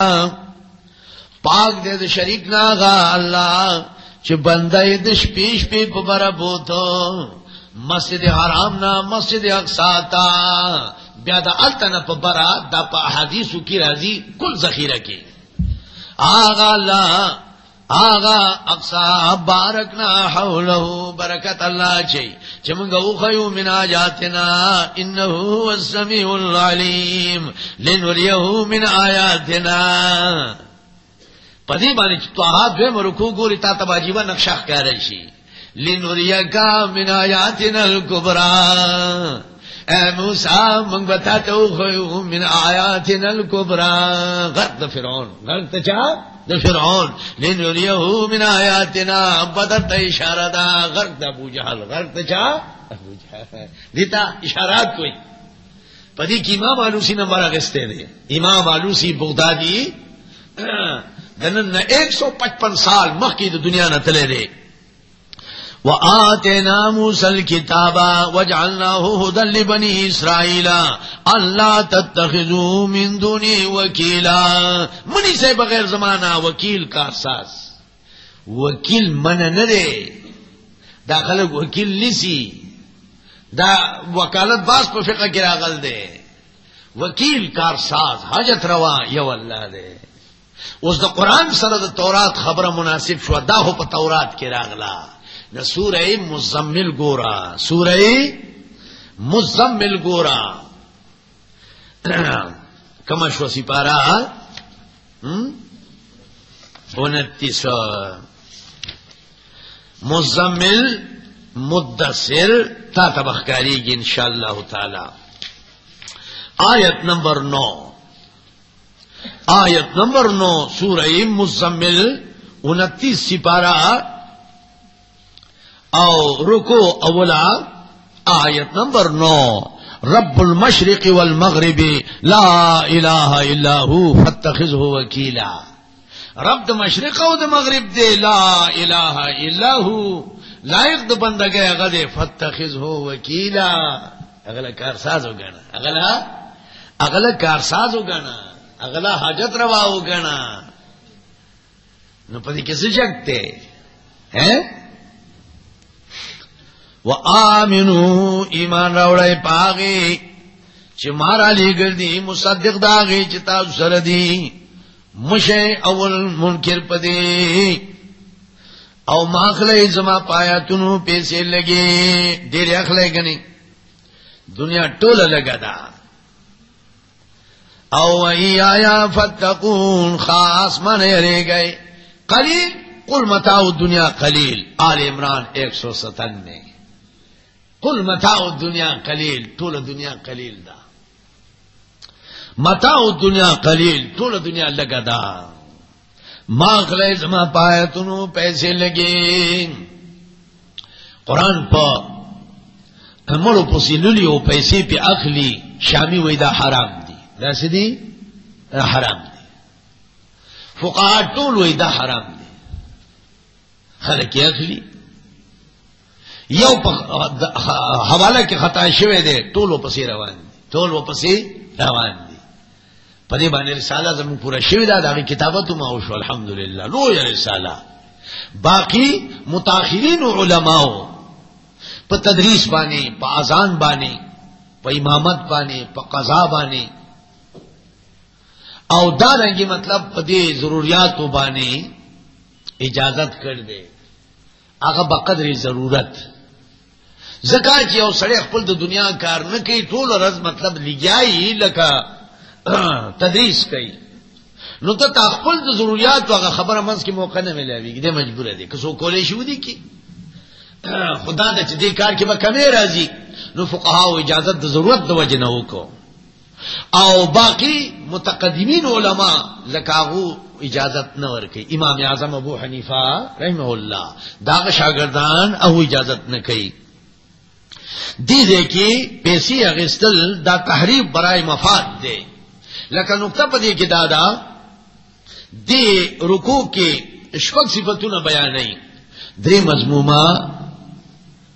ہاں۔ پاک دے د شریک ناغا اللہ چ بندے دش پیش پی پبر بوتو مسجد حرام نا، مسجد اقساتا بیا دا التن پبرا دا پا حدیثو کی رازی کل ذخیرہ کی۔ آغا اللہ آغا اقسا بارکنا حولہو برکت اللہ چی چمگا اخیو من آجاتنا انہو السمیع العلیم، لنوریہو من آیاتنا. پدی بانی تو دوے مرکو گوری تا تبا جیبا نقشہ کہہ رہی شی لنوریا کا من آیاتنا الکبرا. اے موسیٰ، منگ بتاتا اخیو من آیاتنا الکبرا۔ غرق دا فرعون، غرق دا چاہ دا فرعون۔ لنوریہو من آیاتنا بدت اشارہ دا۔ غرق دا ابو جہل، غرق دا چاہ ابو جہل۔ دیتا اشارات کوئی۔ پدی کی امام آلوسی نمبر اگستے دے۔ امام آلوسی بغدادی، دنن ایک سو پچپن سال مخ کی دنیا نہ تلے دے۔ وہ آتے نام سل کتابا وجالنا ہو دل بنی اسرائیلا اللہ تتخذو من دونی وکیلا. منی سے بغیر زمانہ وکیل کا ساس وکیل من نہ دے. دا خلق وکیل نسی دا وکالت باس پہ فقہ کی راغل دے. وکیل کار ساز حجت روا، یو اللہ دے. اس دا قرآن سرد تورات خبر مناسب شو دا ہو پا تورات کے راغلا. نہ سورہ مزمل گورا، سورہ مزمل گورا۔ کمش و سپارہ انتیس مزمل، مدثر، تا تبخکاری گی ان شاء اللہ تعالی۔ آیت نمبر نو۔ آیت نمبر نو، سورہ مزمل، انتیس سپارہ او رکو اولا، آیت نمبر نو. رب المشرق والمغرب، لا الہ الا ہو فتخذہ وکیلا. رب د مشرق او د مغرب دے، لا الہ الا ہو لائق د بند گئے غد فتخذہ وکیلا. اگلا کارساز ہو گنا اگلا اگلا کارساز ہو گنا اگلا حاجت روا ہو گنا نو پتی کسی جگتے ہیں وہ آمنو ایمان روڑے پاگے چمارا لی گردی، مصدق داغے چتا سردی مشے اول منکر پدے او ماخلے زما پایا تنو پیسے لگے دیر اخلے گنی. دنیا ٹول لگا دا. او ای آیا فتقون، خاص من رے گئے قلیل، قل متاؤ دنیا قلیل. آل عمران ایک سو ستن کل متا دنیا کلیل ٹول دنیا کلیل دا. متا دنیا کلیل ٹول دنیا لگا دا. ماں کلے جمع پائے تنو پیسے لگے. قرآن پا مڑو پسی للی ہو پیسے پہ اخلی شامی وی دا حرام دی. ویسے دی؟ حرام دی. فقہ ٹول وی دا حرام دی. خلق اخلی یو حوالہ کے خطا شوے دے ٹول و پسی روان دی ٹول و پسی روان دی۔ پدے بانے رسالہ زمین پورا شوی دا، داغی کتابت ما اوشو، الحمدللہ لو یا رسالہ۔ باقی متاخرین علماء پا تدریس بانے، پا آزان بانے، پا امامت بانے، پا قضا بانے۔ او دا رنگی مطلب پدے ضروریات بانے اجازت کر دے۔ آگا بقدر ضرورت۔ زکا کی او سڑے خپل د دنیا کار نہ کئی، ٹول رز مطلب لگیائی، لکا تدریس کئی۔ نو تو خپل د ضروریات واغ خبر منس کی موقع نہ ملے ابھی دے مجبور ہے دے، کسو کولے شو دی کی۔ خدا د دې کار کې به کمې راځي نو فقها اجازت د ضرورت د وجه نه وکړو او باقی متقدمین علماء لکاغو اجازت نہ ورکی امام اعظم ابو حنیفہ رحمہ اللہ، داغ شاگردان او اجازت نہ کئی۔ دی دے کی پیسی اغستل دا تحریف برائے مفاد دے۔ لکا نقطہ پدی کی دادا، دی رکو کے اشفق صفتوں نہ بیان نہیں دری مضمومہ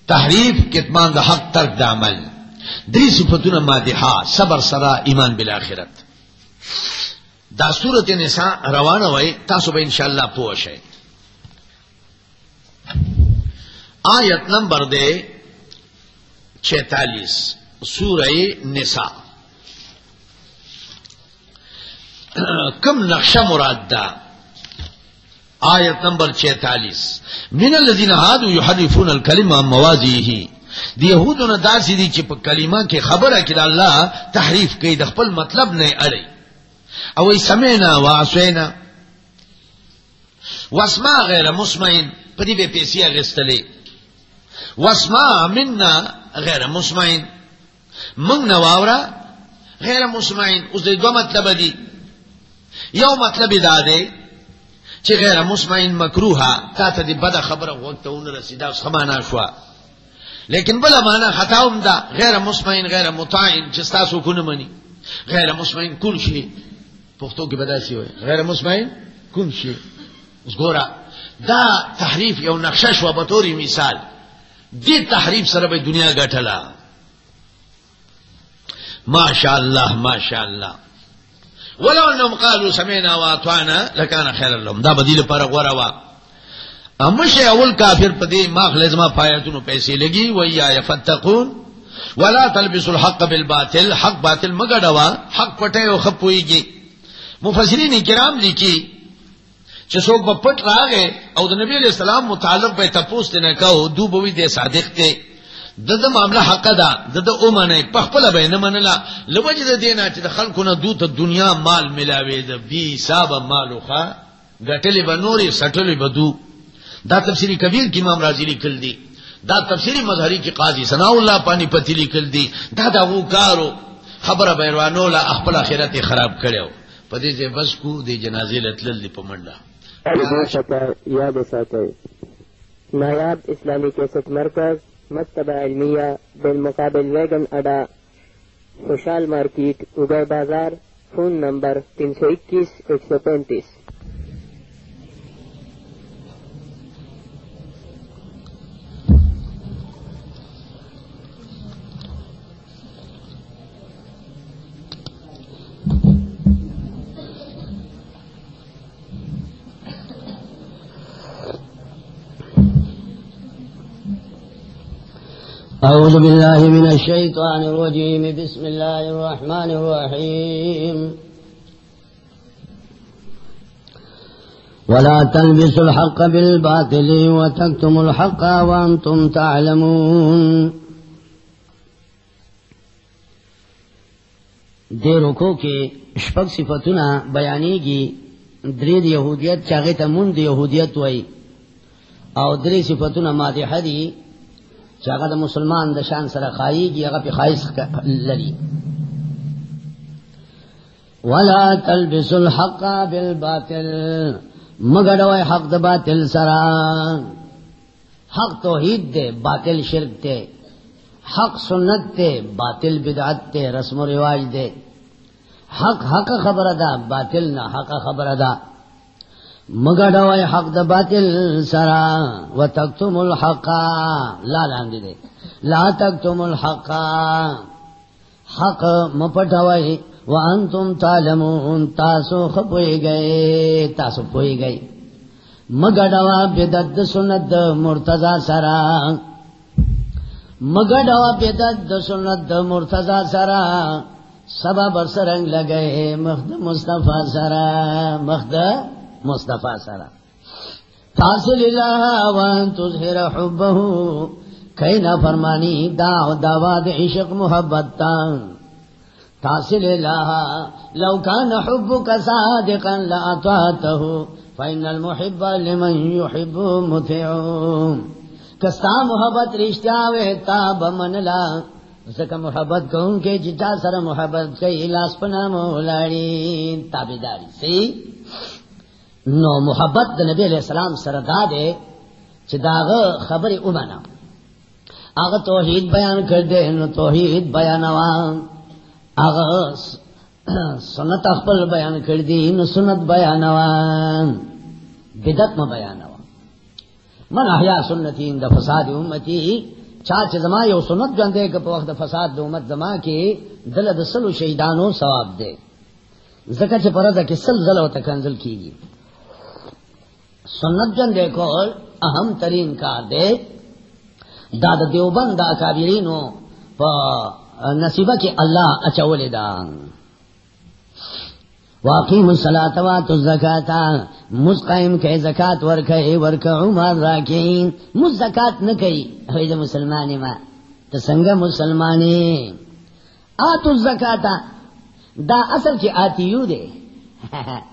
تحریف کتمان دا حق ترک دا عمل۔ دری صفتوں نہ مادحا، صبر سرا، ایمان بالآخرت دا صورت نساء روانه وای، تاسو به ان شاء الله پوه شئ۔ آیت نمبر دے چھتالیس سورہ نساء۔ کم نقشہ مراد دا؟ آیت نمبر چھتالیس من الذین هادو یحرفون الکلمہ موازیہ دی یہودوں دا سی دی چپ کلمہ کے خبر ہے کہ اللہ تحریف کی د خپل مطلب نے اڑی او سمینا واسوینا واسما غیر مسمعین، پدی بے پیسی اغستلی واسما مننا غیر مسمعین. منگ نواورا غیر مسمعین. اس دے دو مطلب دی. یو مطلب دا دے چی غیر مسمعین مکروحا تا تا دی بدا خبر وقت اون رسیدا سمانا شوا. لیکن بلا مانا خطاوم دا. غیر مسمعین، غیر مطاعین چستا سو کن منی غیر مسمعین کن شی؟ پختوں کی بدا سی ہوئے. غیر مسمعین کن شی؟ اس گورا. دا تحریف یو نقشہ شوا بطوری مثال. دی تحریف سر بھائی دنیا گٹھلا ماشاء اللہ ماشاء اللہ ولو انهم قالوا سمعنا واطعنا لكان خيرا لهم۔ دا بدیل پر غورا وا۔ امش اول کافر پدی ماخ لازمہ پایتونو پیسے لگی ویا یفتقون۔ ولا تلبسوا الحق بالباطل، حق باطل مگڑوا حق پٹے او خپوئی گی۔ مفسرین کرام لکھی چسوک پٹ را گئے او دا نبی علیہ السلام متعلق پہ تپوس دینے کہو دو بوی دے صادق تے دد معاملہ حق دا دد او منے پخپل بے نہ منلا لوج دے دینا چ خلق نہ دو تے دنیا مال ملاوے دے بی حساب مالو خا گٹلی بنوری سٹلی بدو دا تفسیری کبیر کی امام راضی لکھل دی دا تفسیری مظہری کی قاضی ثناء اللہ پانی پتی لکھل دی دا دا وہ کارو خبر بیروانو لا اخپل اخرت خراب کړو پدې چې بس کو دی جنازې لتل دی پمنډا یاد ساتھ نایاب اسلامی کیسٹ مرکز مکتبہ علمیہ بالمقابل ویگن اڈا خوشحال مارکیٹ اگر بازار فون نمبر تین سو اکیس ایک سو پینتیس۔ أعوذ بالله من الشيطان الرجيم. بسم الله الرحمن الرحيم. ولا تلبسوا الحق بالباطل وتكتموا الحق وأنتم تعلمون. دے رکو کے شپک صفتنا بیانی گی درید یہودیت چاہے تمند یہودیت وئی او دری صفتنا مادحہ دی چاگا دا مسلمان دا شان سر خائی گی اگا پی خائص لری ولا تلبس الحق بالباطل مگر حق دا باطل سرا حق توحید دے باطل شرک دے حق سنت دے باطل بدعت دے رسم و رواج دے حق حق خبر دا باطل نہ حق خبر دا مگڑ حق د باطل سرا و تک تم الحقا لا لاندی دے۔ لا تک تم الحقا حق مپٹ و انتم تالمون تاسو خپوئی گئے، تاسو پوئی گئے۔ مگڑوا بدد سنت مرتضا سرا۔ مگڑوا بدد سنت مرتضا سرا۔ سبا برسرنگ لگئے مخد مصطفیٰ سرا۔ مخد مصطفیٰ سرا. فاصل اللہ وان تظہر حبہ. کئی نہ فرمانی دا دعواد عشق محبت تان تاصل اللہ لو کان حبک صادقا لأطاعته فإن المحب لمن يحب متعو کستا محبت رشتہ ویتا بمن لا. اسکا محبت کون کے جتا سر محبت کئی لاس پنا مولاڑی. تابداری سی نو محبت د نبی علیہ السلام سره دا دے چې داغه خبره ومنه توحید بیان کړ دې نو توحید بیان وا سنت خپل بیان کړ دې نو سنت بیان وا بدعت ما من احیا سنتی د فساد امتی. چا زما یو سنت ګندې که په وخت فساد د امت زما کې دل د سلو ثواب دی. زکا چھ پردا کی سلزل و تکنزل کی گی سنت جن دیکھو اہم ترین کار دے۔ داد دیوبند دا کابرینو نصیبہ کی اللہ اچول دا واقعی مسلاۃ وا تو زکاتا مسقائم کے زکات ور کہے ور عمر راکین۔ مز زکات نہ کہی ہوئی جو مسلمانی ما تو سنگ مسلمانی۔ آ تو زکاتا دا اصل کی آتی یو دے۔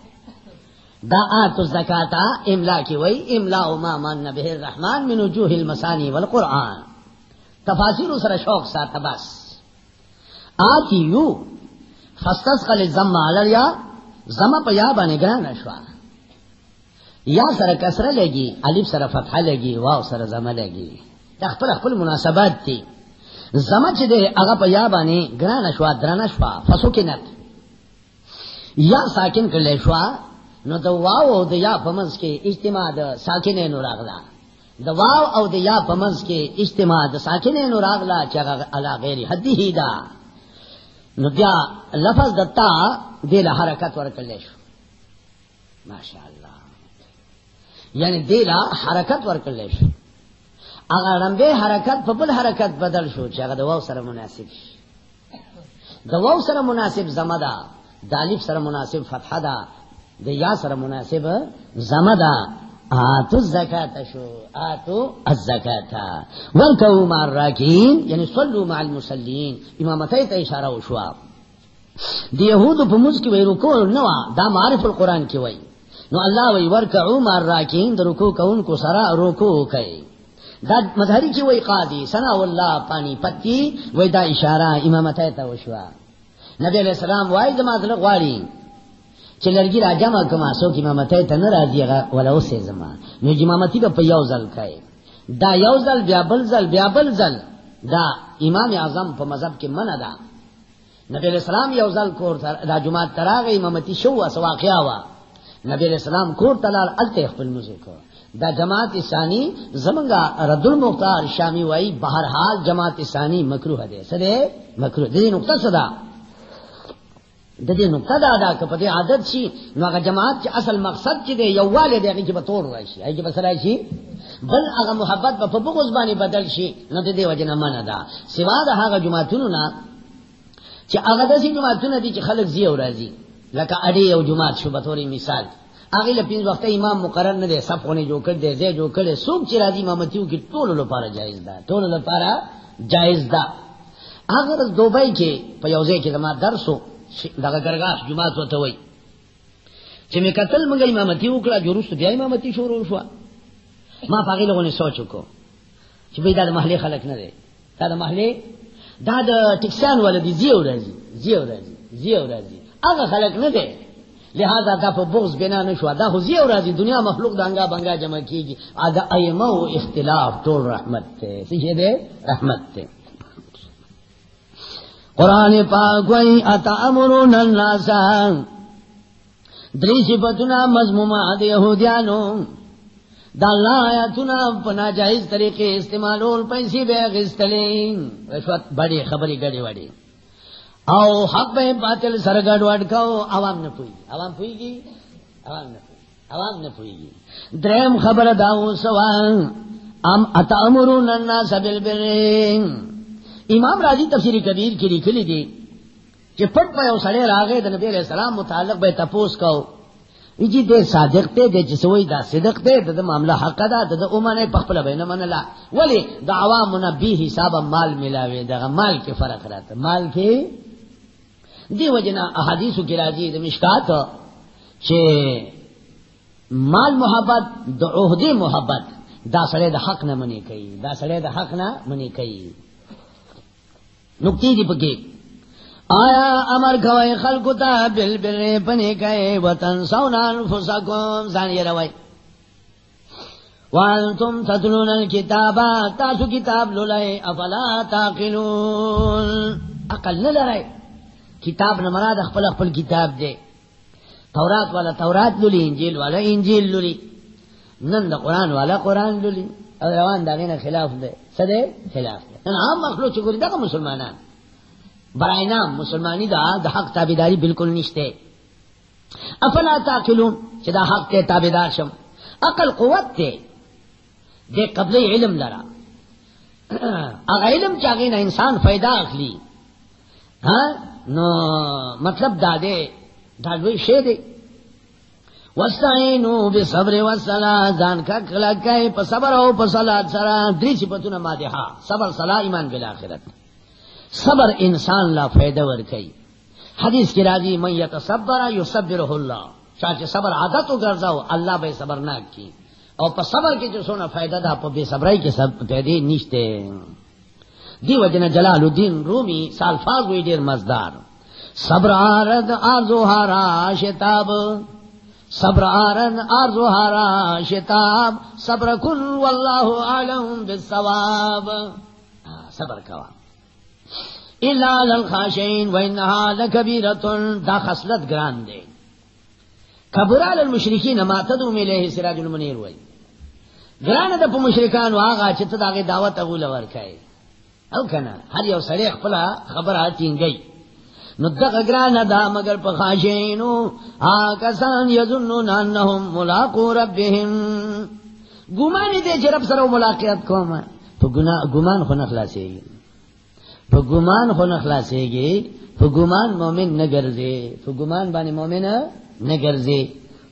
دا آ تو زکاتا املا کی وئی، املا ما من به الرحمن من وجوه المسانی والقرآن. تفاصیل سر شوق سا تبس آتی یو فستس قل زم علیا زما پا یا بانے گرا نشوا یا سر کسر لے گی علیف سر فتح لے گی واو سر زما لے گی اخبر اخبر مناسبات تھی زما چ دے اگا پا یا بانے گرا نشوا درا نشوا فسو کی نت یا ساکن کر لے شوا نو دا واو دا یا پمنس کے اجتماع دا ساکن نو راغلا دا واو او دا یا پمنس کے اجتماع دا ساکن نو راغلا چاگا علا غیر حدی ہی دا نو بیا لفظ دتا دل حرکت ورکل شو. ماشاء اللہ یعنی دل حرکت ورکل شو. اگر رمبے حرکت پبل حرکت بدل شو چاہے دو سر مناسب دو سر مناسب زمدا دالف سر مناسب فتح دا دیا سر مناسب زمدا آتو الزکات شو. آتو الزکات ورکو مار راکین یعنی صلو مع المسلین امامتی تا اشارہ وشوا. دی یہود پا مز کی وی رکو نوا. دا معرف القرآن کی وی. نو اللہ وی ورکعو مار راکین دا رکو کون کو سرا رکو کئی. دا مظہری کی وی قادی سنا واللہ پانی پتی. وی دا اشارہ امامتی تا وشوا. نبی علیہ السلام وائی دماغ لغواری. چھ لرگی را جمع کما سو کی امامتی تا نرازی ولا اسے زمان نو جمامتی با پا یوزل کئی دا یو یوزل بیا بل بلزل بیا بل بلزل دا امام اعظم پا مذہب کی من دا. نبی علیہ السلام یوزل کور دا جماعت تراغ امامتی شو سواقیا وا. نبی علیہ السلام کور تلال التے خپل مزکو دا جماعت ثانی زمنگا رد المختار شامی وائی، بہرحال جماعت ثانی مکروہ دے. سدے؟ مکروہ. دے نقطہ صدا ددی نقطہ دا دا کہ پتہ عادت سی نو اگر جماعت چ اصل مقصد چ دے یوال دے کہ بطور راشی ای کہ بسرای سی بل اگر محبت په بغض باندې بدل شي. نو دې وجنه من دا سوا دا هغه جماعتونو نا چې هغه د سې جماعتونه دي چې خلک زی او راځي. لکه اړې او جماعت شو، به توري مثال. هغه له پینځ امام مقرر نه دي صف ونه جوړ کړ دې زی جوړ کړي څوک چې راځي امامتیو کې ټول لپاره جایز ده. ټول لپاره جایز ده. اگر دوبای کې، په یو ځای کې زما درسو دغه ګرګاس جماعت وته وای. چې می قتل مګ امامتی وکړه جوړست بیا امامتی شروع شو ما پاګې لغونه سوچ وکړو چې به دا د محلي خلک نه دي دا د محلي دا د ټکسان ولدي زیو راځي زیو راځي زیو راځي. هغه خلک نه دي لہذا دا په بغض بنا نه شو دا خو زیو راځي، دنیا مخلوق دانګا بنگا جمع کیږي. ادا ایمه او اختلاف، ټول رحمت ته. څه دې رحمت ته. قرآن پاک وی اتا امرون الناس دری صفتنا مضمومہ دے یہودیانو۔ دا اللہ آیاتنا پنا جائز طریقے استعمالون پیسی بے غستلین رشوت بڑی خبری گڑی وڑی۔ او حق بے باطل سرگڑ وڑ کو عوام نہ پوئی۔ عوام پوئی گی؟ عوام نہ پوئی۔ عوام نہ پوئی گی۔ درم خبر داو سوان ام اتا امرون الناس بالبرین۔ امام راضی تفسیر کبیر کی لکھلی دی کہ پٹ پہ سڑے راگے نبی علیہ السلام متعلق بے تپوس کو جی دے صادق تے، دے جسوئی دا صدق تے دا دا معاملہ حق دا دا دا امانے پخپل بین من لا۔ ولی دا عوام نبی حساب مال ملاوے دا مال کے فرق رہتا۔ مال کے؟ دی وجنا احادیث کی راضی دا مشکات چھے مال محبت دا عہدی محبت، دا سڑے دا حق نہ منی کئی۔ دا سڑے دا حق نہ منی کئی۔ نکتی دی پکی. آیا امر کوئی خلقتا بل بل پنی کئے وطن سونان فسکم زان یہ روئی وانتم تتلون الكتابا تاسو کتاب لولئے افلا تاقلون. اقل نلرائے کتاب نمراد اخپل اخپل کتاب دے. تورات والا تورات لولی، انجیل والا انجیل لولی. نن دا قرآن والا قرآن لولی. اور روان داغین خلاف دے. سدے؟ خلاف. دے مخلوق چکوری دا مسلمانان. برائے نام مسلمانی دا دا حق تابیداری بالکل نشتے افلا تاکلون؟ چې دا حق ته تابعدار شم. عقل قوت ته دې قبل علم لرا. هغه علم چې هغه نه انسان فائدہ اخلي ها ہاں؟ نو مطلب دا دې دا لوی شی دی واستعینوا بالصبر والصلاه ځان کا کلا کای په صبر او په صلات سره. درې صفاتونه ماده صبر صلاه ایمان بالآخرت صبر انسان لا فائدہ ور کوي حدیث کی راضی، من یتصبر یصبره الله چاچه صبر عادت وګرځاو الله به صبر نه کی. او په صبر کې چې څونه فائدہ ده په بے صبرۍ کې سب پیدا نشته دی وجنه جلال الدین رومی سالفاظ وی ډیر مزدار. صبر آرد آرزو ہارا شتاب. صبر آرد آرزو ہارا، شتاب، صبر کن، واللہ عالم بالثواب صبر کوا. الا للخاشین وانها لکبیرۃ دا خصلت گران دے. کبرا للمشرکین ما تدعو الیه سراج المنیر وای گران د په مشرکان واغه چې ته داغه دعوت اغول ورکای او کنه هر یو سړی خپل خبره تینګي نو دغه ګران دا مگر په خاشینو ا کسان یظنون انهم ملاقات ربهم ګمان دې چې رب سره ملاقات کوم۔ په ګنا ګمان خو نه خلاصيږي په ګمان خو نه خلاصيږي په ګمان مؤمن نه ګرځي په ګمان باندې مؤمن نه ګرځي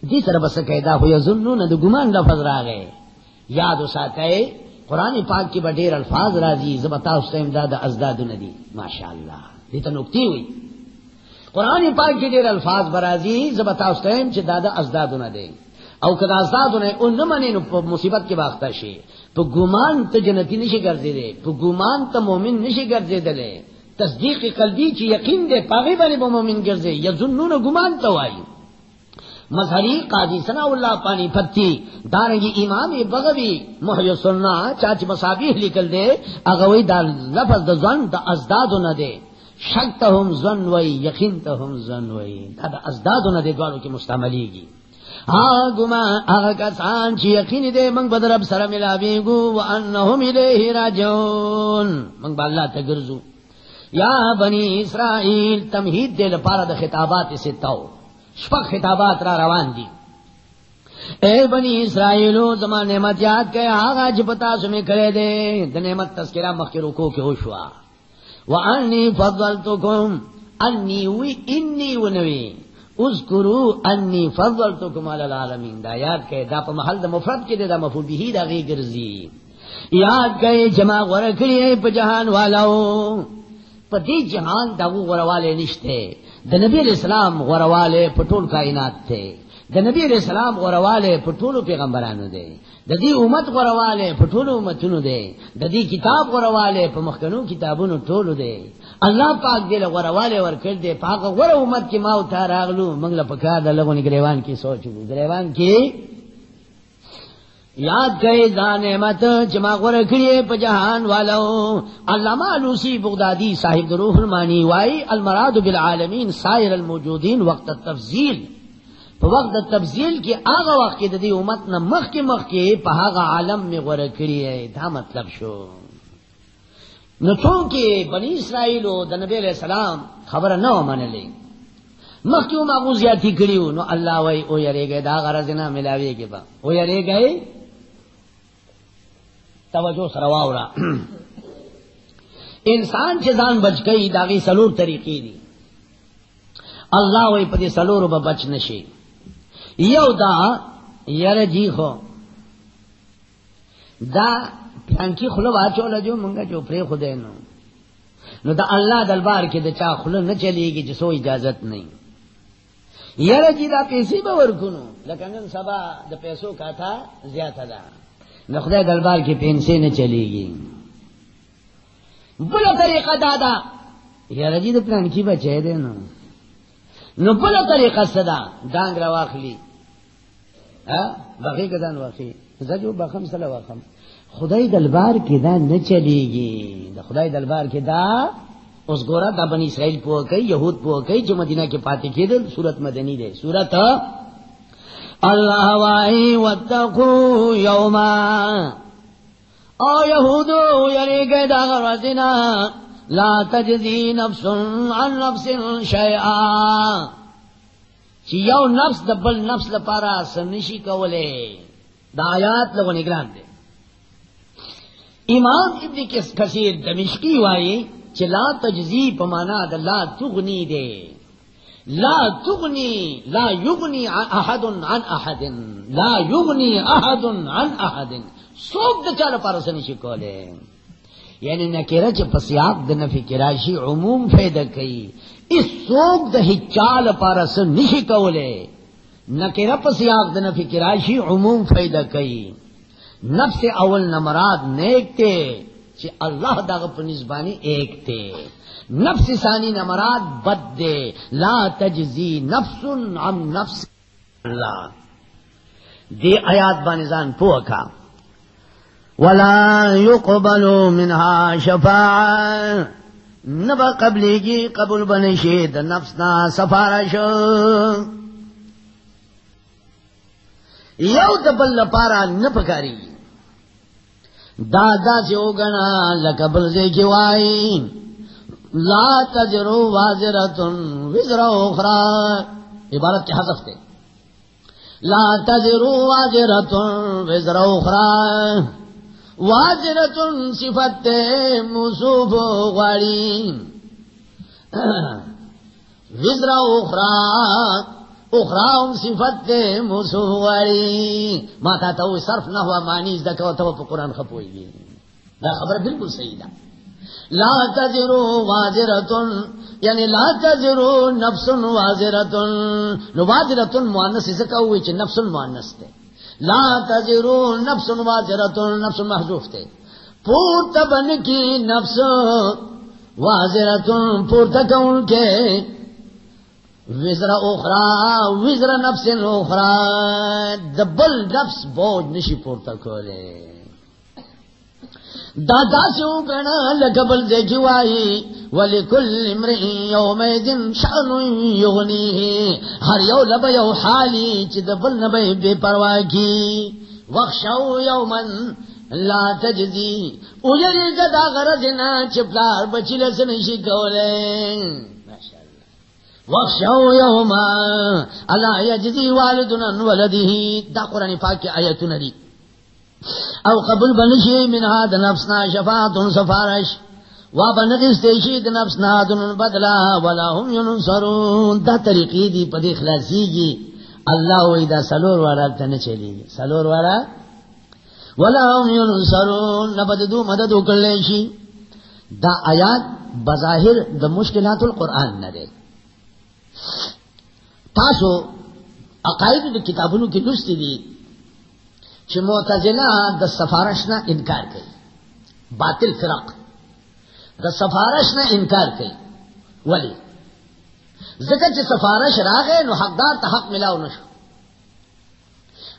دې سره بس قاعده خو یظنون د ګمان لفظ راغی یاد وساتئ قران پاک کې به ډېر الفاظ راځي زبتا اوس ته امداد ازداد ندي ماشاءالله دې ته نقطې وي قرآن پاک کی ډیر الفاظ برازی زبتا استیم چې دادا ازداد نه دی او کدا ازداد نه اون نه منی نو په مصیبت کې واخته شي په ګومان ته جنتی نشي ګرځیدل په ګومان ته مؤمن نشي ګرځیدل تصدیق قلبی چې یقین دې پاغي باندې به مؤمن ګرځي یظنون ګومان ته وایي مظہری قاضی ثنا اللہ پانی پتی دارنگی امام بغوی محی سننا چاچ مسابیح لکل دے، اگوی دا لفظ دا زن دا ازداد نہ دے۔ شک تہم زن وئی یقین تہم زن وئی دا ازداد نہ دے دواروں کی مستعملی گی ہاں گما آگا کسان چی یقین دے منگ بدرب سر ملا ملاوی گو وانہم الیہ راجعون. منگ با اللہ تگرزو یا بنی اسرائیل تمہید دے لپارا دا خطابات سے تاؤ شپک خطابات را روان دی اے بنی اسرائیلو زمان نعمت یاد کیا آغا جپتا سمیں کرے دے دا نعمت تذکرہ مخی رکو کے ہوشوا وانی فضلتکم انی وی انی ونوی اذکرو انی فضلتکم علی العالمین دا یاد کئ دا په محل د مفرد کې دا مفعول به دا غي ګرځي یاد کئ جما ورکړي په جهان والو په دې جهان دا غورواله نشته د نبی اسلام غورواله په ټول کائنات ته د نبی اسلام غورواله په ټولو پیغمبرانو دی د دې امت غورواله په ټولو امتونو دی. د دې کتاب غورواله په مخکنو کتابونو ټولو دی. الله پاک دے دې له غورواله ورکړ دې پاک غور امت کې ما او تا راغلو، موږ له پکا د لغونی گریوان کې سوچو گریوان کې یاد گئے ځان نعمت چې ما غور کړی په جهان والو. علامہ لوسی بغدادي صاحب روح المانی وای المراد بالعالمین سائر الموجودین وقت التفضیل. په وخت د تبذیل کې هغه وخت امت نه مخ کې مخ کې په هغه عالم می غوړه کړی دا مطلب شو. نو څون بنی اسرائیل او د نبی له سلام خبره نه ومنلې مخ کې ما غو زیاتی کړیو نو الله وای او یریږي دا غرض نه ملاوي کې با او یریږي توجه سره واورا انسان چې ځان بچ کړي داغي سلور طریقې دي. الله وای په دې سلور به بچ نشي یو دا یره جی خو. دا پلانکی خلو واچو لجو منگا جو پری خدای نو. نو دا اللہ دلبار کې د چا خلو نه چلیږي چې سو اجازت نه یره جی دا پیسې به ورکونو لکه نن سبا د پیسو کاته زیاته ده نو خدای دربار کې پیسې نه چلیږي بل طریقه دادا. یره جی د پلانکی بچی دی نو. نو بل طریقه صدا. دانګ را واخلی بغی گدان واخی زجو بخم سره واخم. خدای دلبار کې دا نه چلیږي. د خدای دلبار کې دا اوس ګورا د بنی اسرائیل پو پوه کوي يهود پوه کوي چې مدینه کې پاتې کېدل صورت مدنی ده صورت الله وای وتقو یوما. او يهودو یریګه دا غرضنا لا تجزي نفس عن نفس شيئا چې یو نفس د بل نفس لپاره سنشي کوله دا آیات لغو نگران دے۔ امام ابن کس کثیر دمشقی وائی چې لا تجزی پمانا د لا تغنی دے۔ لا تغنی، لا یغنی احد عن احد لا یغنی احد عن احد سوک د چا لپاره سنشي کوله یعنی نکره چې پسیاق د نفی کراشی عموم فیده کئی۔ اس سوک د چال پارس نشی کولے۔ نکره پسیاق د نفی کراشی عموم فیده کئی۔ نفس اول نمراد نیک تے چې الله دغه په نسبانی ایک تے۔ نفس ثانی نمراد بد دے۔ لا تجزی نفس عن نفس اللہ۔ دی آیات بانزان پوکا ولا يقبل منها شفاعة. نبا قبلی کی قبول بنشی د نفسنا سفارش. یو دبل لپارا نپکاری دادا سے اوگنا لقبل سے کیوائی لا تجرو واجرتن وزر اخرى. عبارت کے حذف تھے لا تجرو واجرتن وزر اخرى. واجرتن صفت موصوف غواړي وزرا اخرى اخرى هم صفت موصوف غواړي ما تا ته صرف نه هوا معنی زده کو ته په قران خپويږي بالکل صحیح ده لا تجرو واجرتن. یعنی لا تجرو نفس واجرتن. نو واجرتن مؤنث څه کوي چې نفس مؤنث ده لا تجرو نفس واجرت نفس محضوف تھے پور تبن کی نفس واضح پور تک ان کے؟ وزرا اوخرا وزرا نفس اوخرا دبل نفس بوجھ نشی پور تک دادا سے گنا لگبل دے جوائی ولی کل امرئی یوم دن شان یغنی ہر یو لب یو حالی چی دبل نبی بے پرواہ کی وخشو یومن لا تجزی۔ اجری جدا غرضنا چپلار بچی لسنشی کولے وخشو یوما، اللہ یجزی والدنا ولدی دا قرآن پاک کی آیتون دی او قبل بنشی، من هاد نفسنا شفاعت سفارش. وا بنغستیشی د نفسنا دن بدلا، ولا هم ينصرون دا طریقی دی پدی خلاصی گی. اللہ وی دا سلور والا تن چلی گی. سلور والا ولا هم ينصرون نبد دو مدد وکړلې دا آیات بظاهر د مشکلات القرآن نه ده تاسو عقاید د کتابونو کې لوستي دي چې معتزله د سفارش نه انکار کوي باطل فرق د سفارش نه انکار کوي ولی۔ ځکه چې سفارش راغې نو حقدار ته حق ملاو نشو۔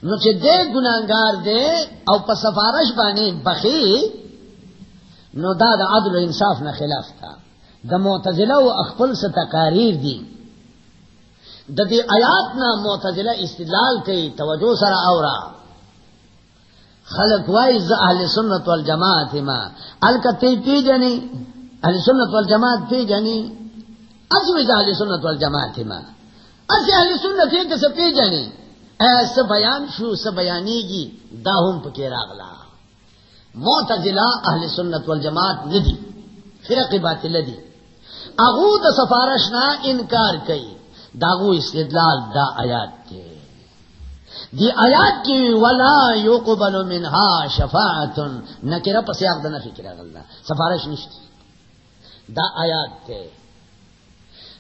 نو چې دې ګناګار دې او په سفارش باندې بخي نو دا د عدل او انصاف نه خلاف تا د معتزله او خپل څه تقاریر دي د دې آیات نه معتزله استدلال کوي توجه سره اورا خلق وائز اہل سنت والجماعت ما. الکتی پی جنی اہل سنت والجماعت پی جنی ازوج اہل سنت والجماعت ما. اسی اہل سنت ایک سے پی جنی ایسا بیان شو سے بیانی گی داہم پکی راغلا معتزلہ اہل سنت والجماعت ندی فرق باطل ندی اغو دا سفارشنا انکار کئی داغو استدلال، دا آیات کے دی آیات کی ولا یقبل منها شفاعت نکرہ پس یاغ دنا فکر غلنا سفارش نشتی دا آیات تے۔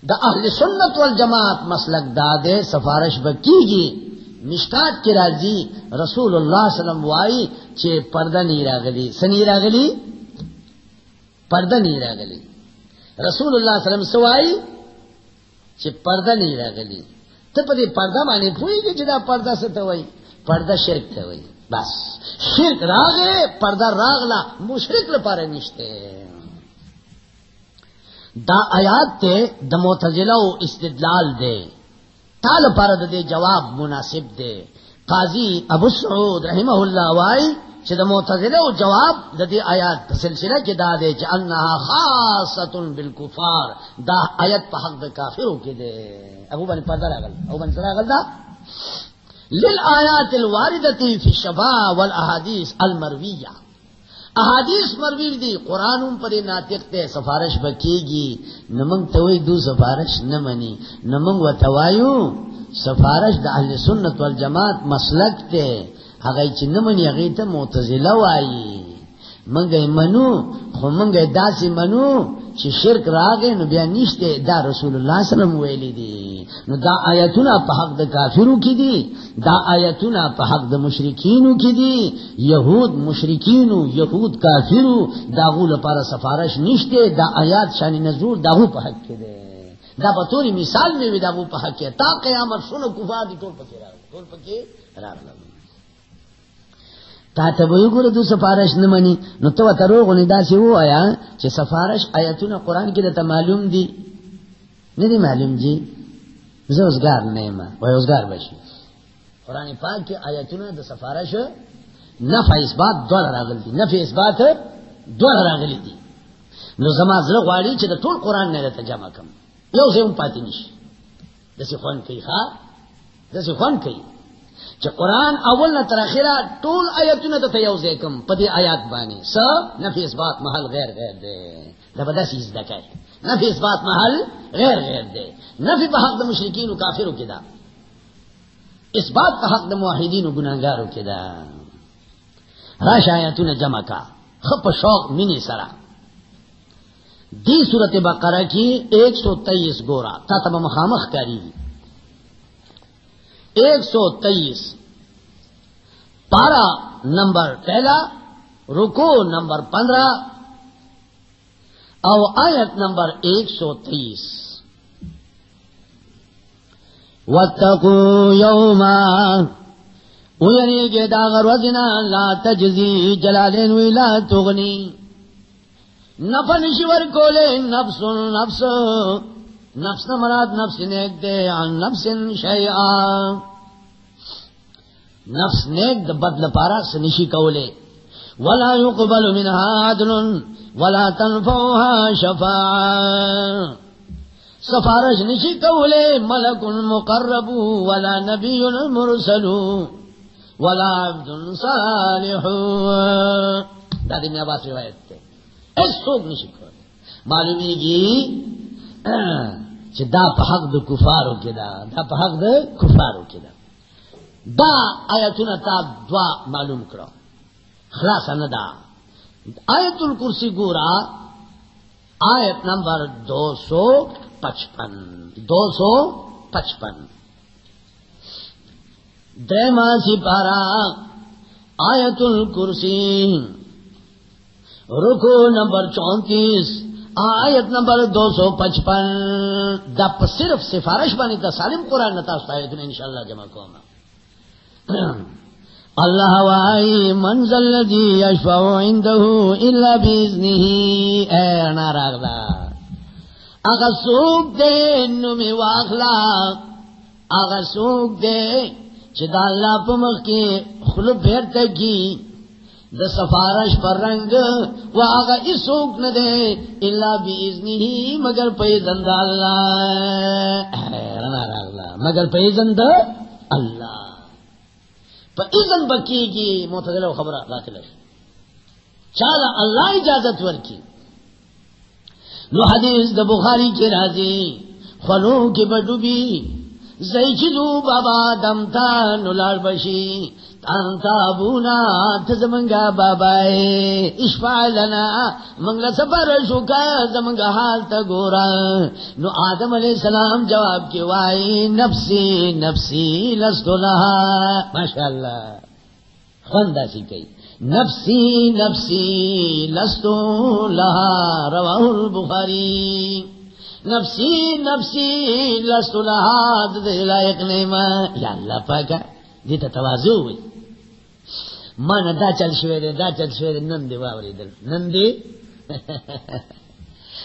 دا اہل سنت والجماعت مسلک دا دے، سفارش بکی گی مشکات کی راضی رسول اللہ صلی اللہ علیہ وسلم وائی چے پردہ نہیں راغلی۔ سنی راغلی؟ پردہ نہیں راغلی۔ رسول اللہ صلی اللہ علیہ وسلم سوائی چے پردہ نہیں راغلی۔ ته په دې پرده باندې پوهیږي چې دا پرده څه ته وایي؟ پرده شرک ته وایي. بس. شرک راغې، پرده راغلا مشرک لپاره نشته. دا آیات ته د معتزله استدلال دی. تال پر د جواب مناسب دی. قاضی ابو سعود رحمه الله وای دا معتزلہ و جواب دا دی آیات سلسلہ کی دا دے چی انہا خاصت بالکفار، دا آیت پا حق دا کافرو کی دے۔ ابو بنی پردہ راگل ابو بنی سراغل دا۔ للآیات الواردتی فی الشبا والاحادیث المرویہ۔ احادیث مروی دی، قرآن پر ناطق تے سفارش بکی گی۔ نمنگ توئی دو سفارش نمنی نمنگ و توایو سفارش دا اہل سنت والجماعت مسلک تے۔ اگئی چی نمنی اگئی تا موتزلہ وائی منگئی منو، خو منگئی دا سی منو چی شرک را گئے نو بیا نیشتے دا رسول اللہ صلی اللہ علیہ وسلم ویلی دی نو دا آیتونا پا حق دا کافرو کی دی دا آیتونا پا حق دا مشرکینو کی دی یہود مشرکینو یہود کافرو، دا غول پارا سفارش نیشتے دا آیات شانی نزور دا غو پا حق کی دی. دا بطوری مثال میں بھی دا غو پا حق کی تا قیامت سنو کفا دی طول پکی را طول پکی را لگو تا تبوی گورو دو سفارش نمانی. نو تو تروغو ندا سی وہ آیا چی سفارش آیتون قرآن کی دتا معلوم دی ندی معلوم جی. زوزگار نیما و اوزگار بشی قرآن پاک کی آیتون دا سفارش نفع اثبات دول راغل دی نفع اثبات دول راغلی دی نو زما زلق والی چی دا طول قرآن نیدتا جمع کم. یو زیون پاتی نش دسی خون کئی خواه دسی خون کئی چ قرآن اول نہ تراخیرا ٹول آیت نہ تو تیو کم پدی آیات بانی۔ س نفی اس بات محل غیر غیر دے۔ زبردست چیز دکھائے نفی اس بات محل غیر غیر دے۔ نفی بحق د مشرکین و کافروں کے دا۔ اس بات کا حق د معاہدین و گناگاروں کے دا۔ راش آیاتوں نے جمع کا۔ خپ شوق منی سرا۔ دی صورت بقرہ کی ایک سو تیئیس گورا۔ تا تب مخامخ کری ایک سو تیئیس۔ پارا نمبر پہلا رکو نمبر پندرہ، او آیت نمبر ایک سو تیئیس۔ وتکو یوما کے داغر وزنا لا تجزی جلالین ویلا تغنی۔ نفن شور کولے نفس نفس۔ نفس نہ مراد نفس نیک دے، عن نفس شیئا. نفس نیک د بدل پارا سنشی کولے. ولا يقبل منها عدل، ولا تنفعها شفاعة سفارش نشی کولے، ملک مقرب، ولا نبی مرسل، ولا عبد صالح. دادی میں بات روایت تھے اس سوک نشی کولے۔ معلومی جی، گی دا پحق د کفارو کے دا دا پحق د کفارو کے دا۔ دا آیتون تا دعا معلوم کرو۔ خلاص دا۔ آیت الکرسی گورا، آیت نمبر دو سو پچپن۔ دو سو پچپن۔ درما سپارا آیت الکرسی رکو نمبر چونتیس۔ آیت نمبر دو سو پچپن۔ دپ صرف سفارش بانی تا سالم قرآن نتا آیتون انشاءاللہ جمع کونا اللہ وائی منزل لدی اشفعو عندہو الا بیزنہی اے رنا راغلا اگر سوک دے نمی واخلا اگر سوک دے چدا اللہ پمخ کے خلو بھیر تکی د سفارش پر رنگ وہ آگا اسوک نہ دے اللہ بھی ہی، مگر پی زند اللہ۔ مگر پی زند اللہ۔ پن بکی گی موتدل خبر داخل چالا اللہ اجازت ور کی نو حدیث د بخاری کے راضی فلوں کی بڈوبی زئی چلو بابا دم تھا نلاڑ بشی۔ انتا بونا تزمنگا بابائے اشفا لنا منگلا سفر شکا زمنگا حال تا گورا۔ نو آدم علیہ السلام جواب کی وائی نفسی نفسی لستو لہا۔ ماشاء اللہ خندہ سی کئی۔ نفسی نفسی لستو لہا۔ رواہ البخاری۔ نفسی نفسی لستو لہا، دے لائق نیمہ یا اللہ پاکا دیتا توازو ہوئی من دا چل شوے دے دا چل شوے دے نن دے واوری دل نن دے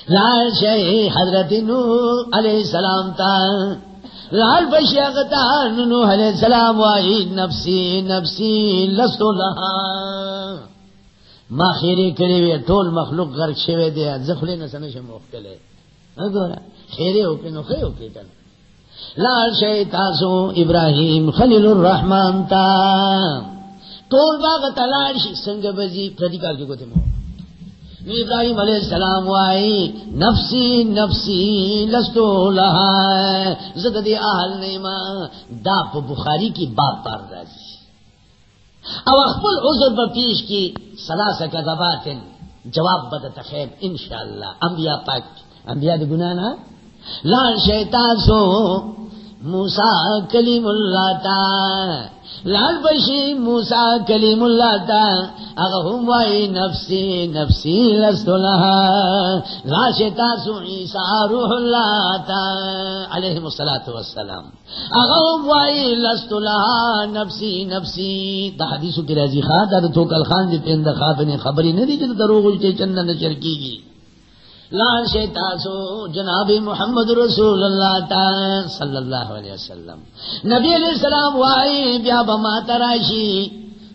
لال شہ حضرت نو علیہ السلام تا لال بشیاغتا ننو علیہ السلام وائی نفسی نفسی لستو لہا ما خیری کری وی ټول مخلوق غرق شوی دی زخلی نسنه شه مختله وګوره خیری او کنو خیر او کیدل لال شی تاسو ابراهیم خلیل الرحمن تا. ټول باغ تلار شي څنګه بزی پردیکال کې کوته مو. ابراہیم علیہ السلام وائی، نفسی نفسی لستو لہا. زد دی آہل نیما، دا پا بخاری کی بات پار راجی او اخبر عذر پر پیش کی سلاس کا دبات جواب بد تخیب انشاءاللہ. انبیاء پاک، انبیاء دی گناہ نا؟ لال شیطان سو موسا کلیم اللہ تا۔ لال بشی موسا کلیم اللہ تا۔ اغہم وائی نفسی نفسی لست لها لا شیطا سو، عیسیٰ روح اللہ تا۔ علیہ الصلاة والسلام۔ اغہم وائی لست لها نفسی نفسی۔ دا حدیثو کی رازی خواہ، دا توکل خان دی پیند خواب نے خبری ندی جتا دروغ جتے چندن نشر کی گی۔ لال شیتاسو جناب محمد رسول اللہ تعالی صلی اللہ علیہ وسلم۔ نبی علیہ السلام وائی بیا بما تراشی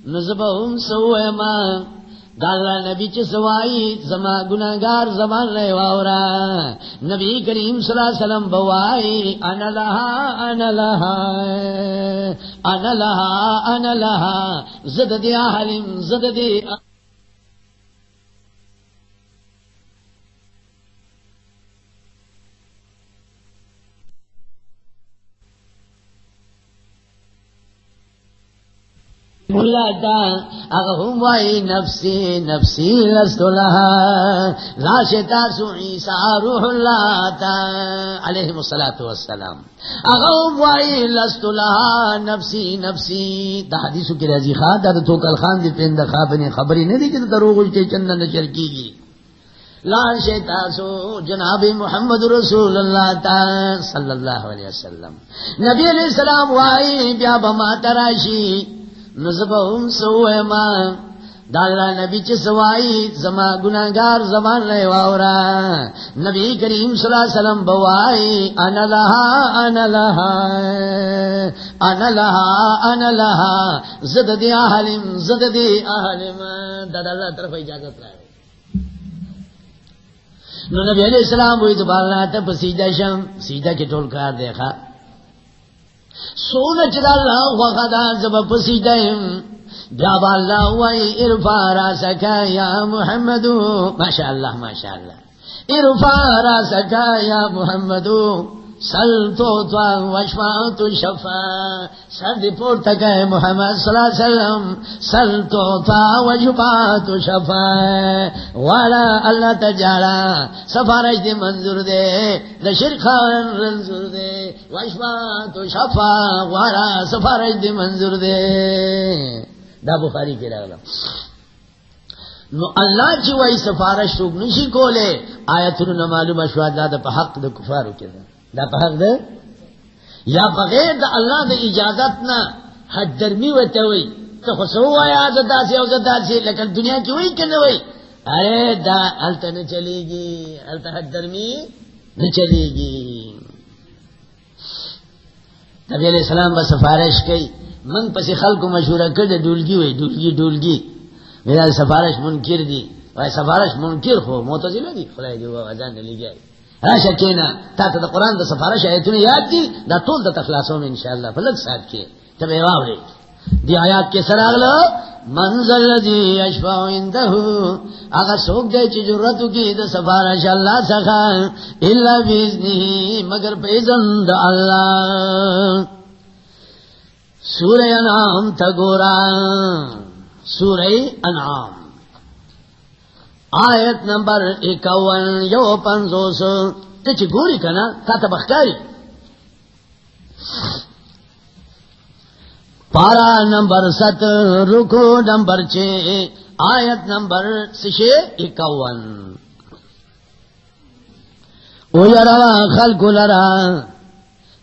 نزبہم سوئے ما۔ دالا نبی چ سوائی زما گناگار زمان رہے واورا۔ نبی کریم صلی اللہ علیہ وسلم بوائی انا لها انا لها انا لها انا لها زد دی احلم زد دی ملا دا اغهم وائی نفسی نفسی لست لها لا شتاسو عیسیٰ روح اللہ تا علیہ الصلاة والسلام۔ اغهم وائی لست لها نفسی نفسی۔ دا حدیثو کی رضی خواہ دا دا توکل خان دی پرند خواب نے خبری ندی کہ دروغ اجتے چندن نشر کی گی۔ لال شیتاسو جناب محمد رسول اللہ تعالی صلی اللہ علیہ وسلم۔ نبی علیہ السلام وائی بیا بما تراشی۔ نزبہم سوئے ما. دالا نبی چ سوائی، زما گناگار زمان رہے واورا. نبی کریم صلی اللہ علیہ وسلم بوائی، انا لہا انا لہا انا لہا انا لہا. زد دی احلم زد دی احلم دادا اللہ طرف اجازت رہے نو نبی علیہ السلام وہی دوبارہ تا پسیدہ شم، سیدہ کے ٹول کار دیکھا. سونا چلا اللہ وغدا زب پسیدہم دائم. جاب اللہ وائی ارفا را سکا یا محمد ماشاء اللہ ماشاء اللہ ارفا را سکا یا محمد سل تو وشفا تو شفا سر پور تک محمد صلی اللہ علیہ وسلم سل تو وشفا تو شفا والا اللہ تجارا سفارش دے منظور دے دشر خان رنظور دے وشفا تو شفا والا سفارش دے منظور دے دا بخاری کے لگا نو اللہ چی وائی سفارش سوک نشی کولے آیتون نمالو مشواد دا دا پا حق دا کفارو کے دا دا پہک دے یا بغیر دا اللہ دا اجازت نہ حد درمی وتے ہوئی تو خسو آیا زدا سے او زدا سے لیکن دنیا کی ہوئی کہ نہ ہوئی ارے، دا التا نہ چلے گی التا حد درمی نہ چلے گی نبی علیہ السلام بس سفارش کی من پسی خلق کو مشورہ کر دے ڈولگی ہوئی ڈولگی ڈولگی میرا سفارش منکر دی وہ سفارش منکر ہو موتزلہ دی خلائی دی وہ ازان نے لی گئی راشا کینا تا تا دا قرآن دا سفارش آیتون یاد دی دا طول دا تخلاصوں میں انشاءاللہ فلق ساتھ کے تب ایواب رہی دی آیات کے سر آگلو منزل لذی اشفاو اندہو آگا سوک دے چی جرتو کی دا سفارش اللہ سخا اللہ بیزنی مگر پیزن دا اللہ سورہ انعام تا گورا سورہ انعام. آیت نمبر اکون یو پنزوس تچی گوری کنا تا تا بختاری پارا نمبر ست رکو نمبر چھ آیت نمبر سشے اکون او یرا خلق لرا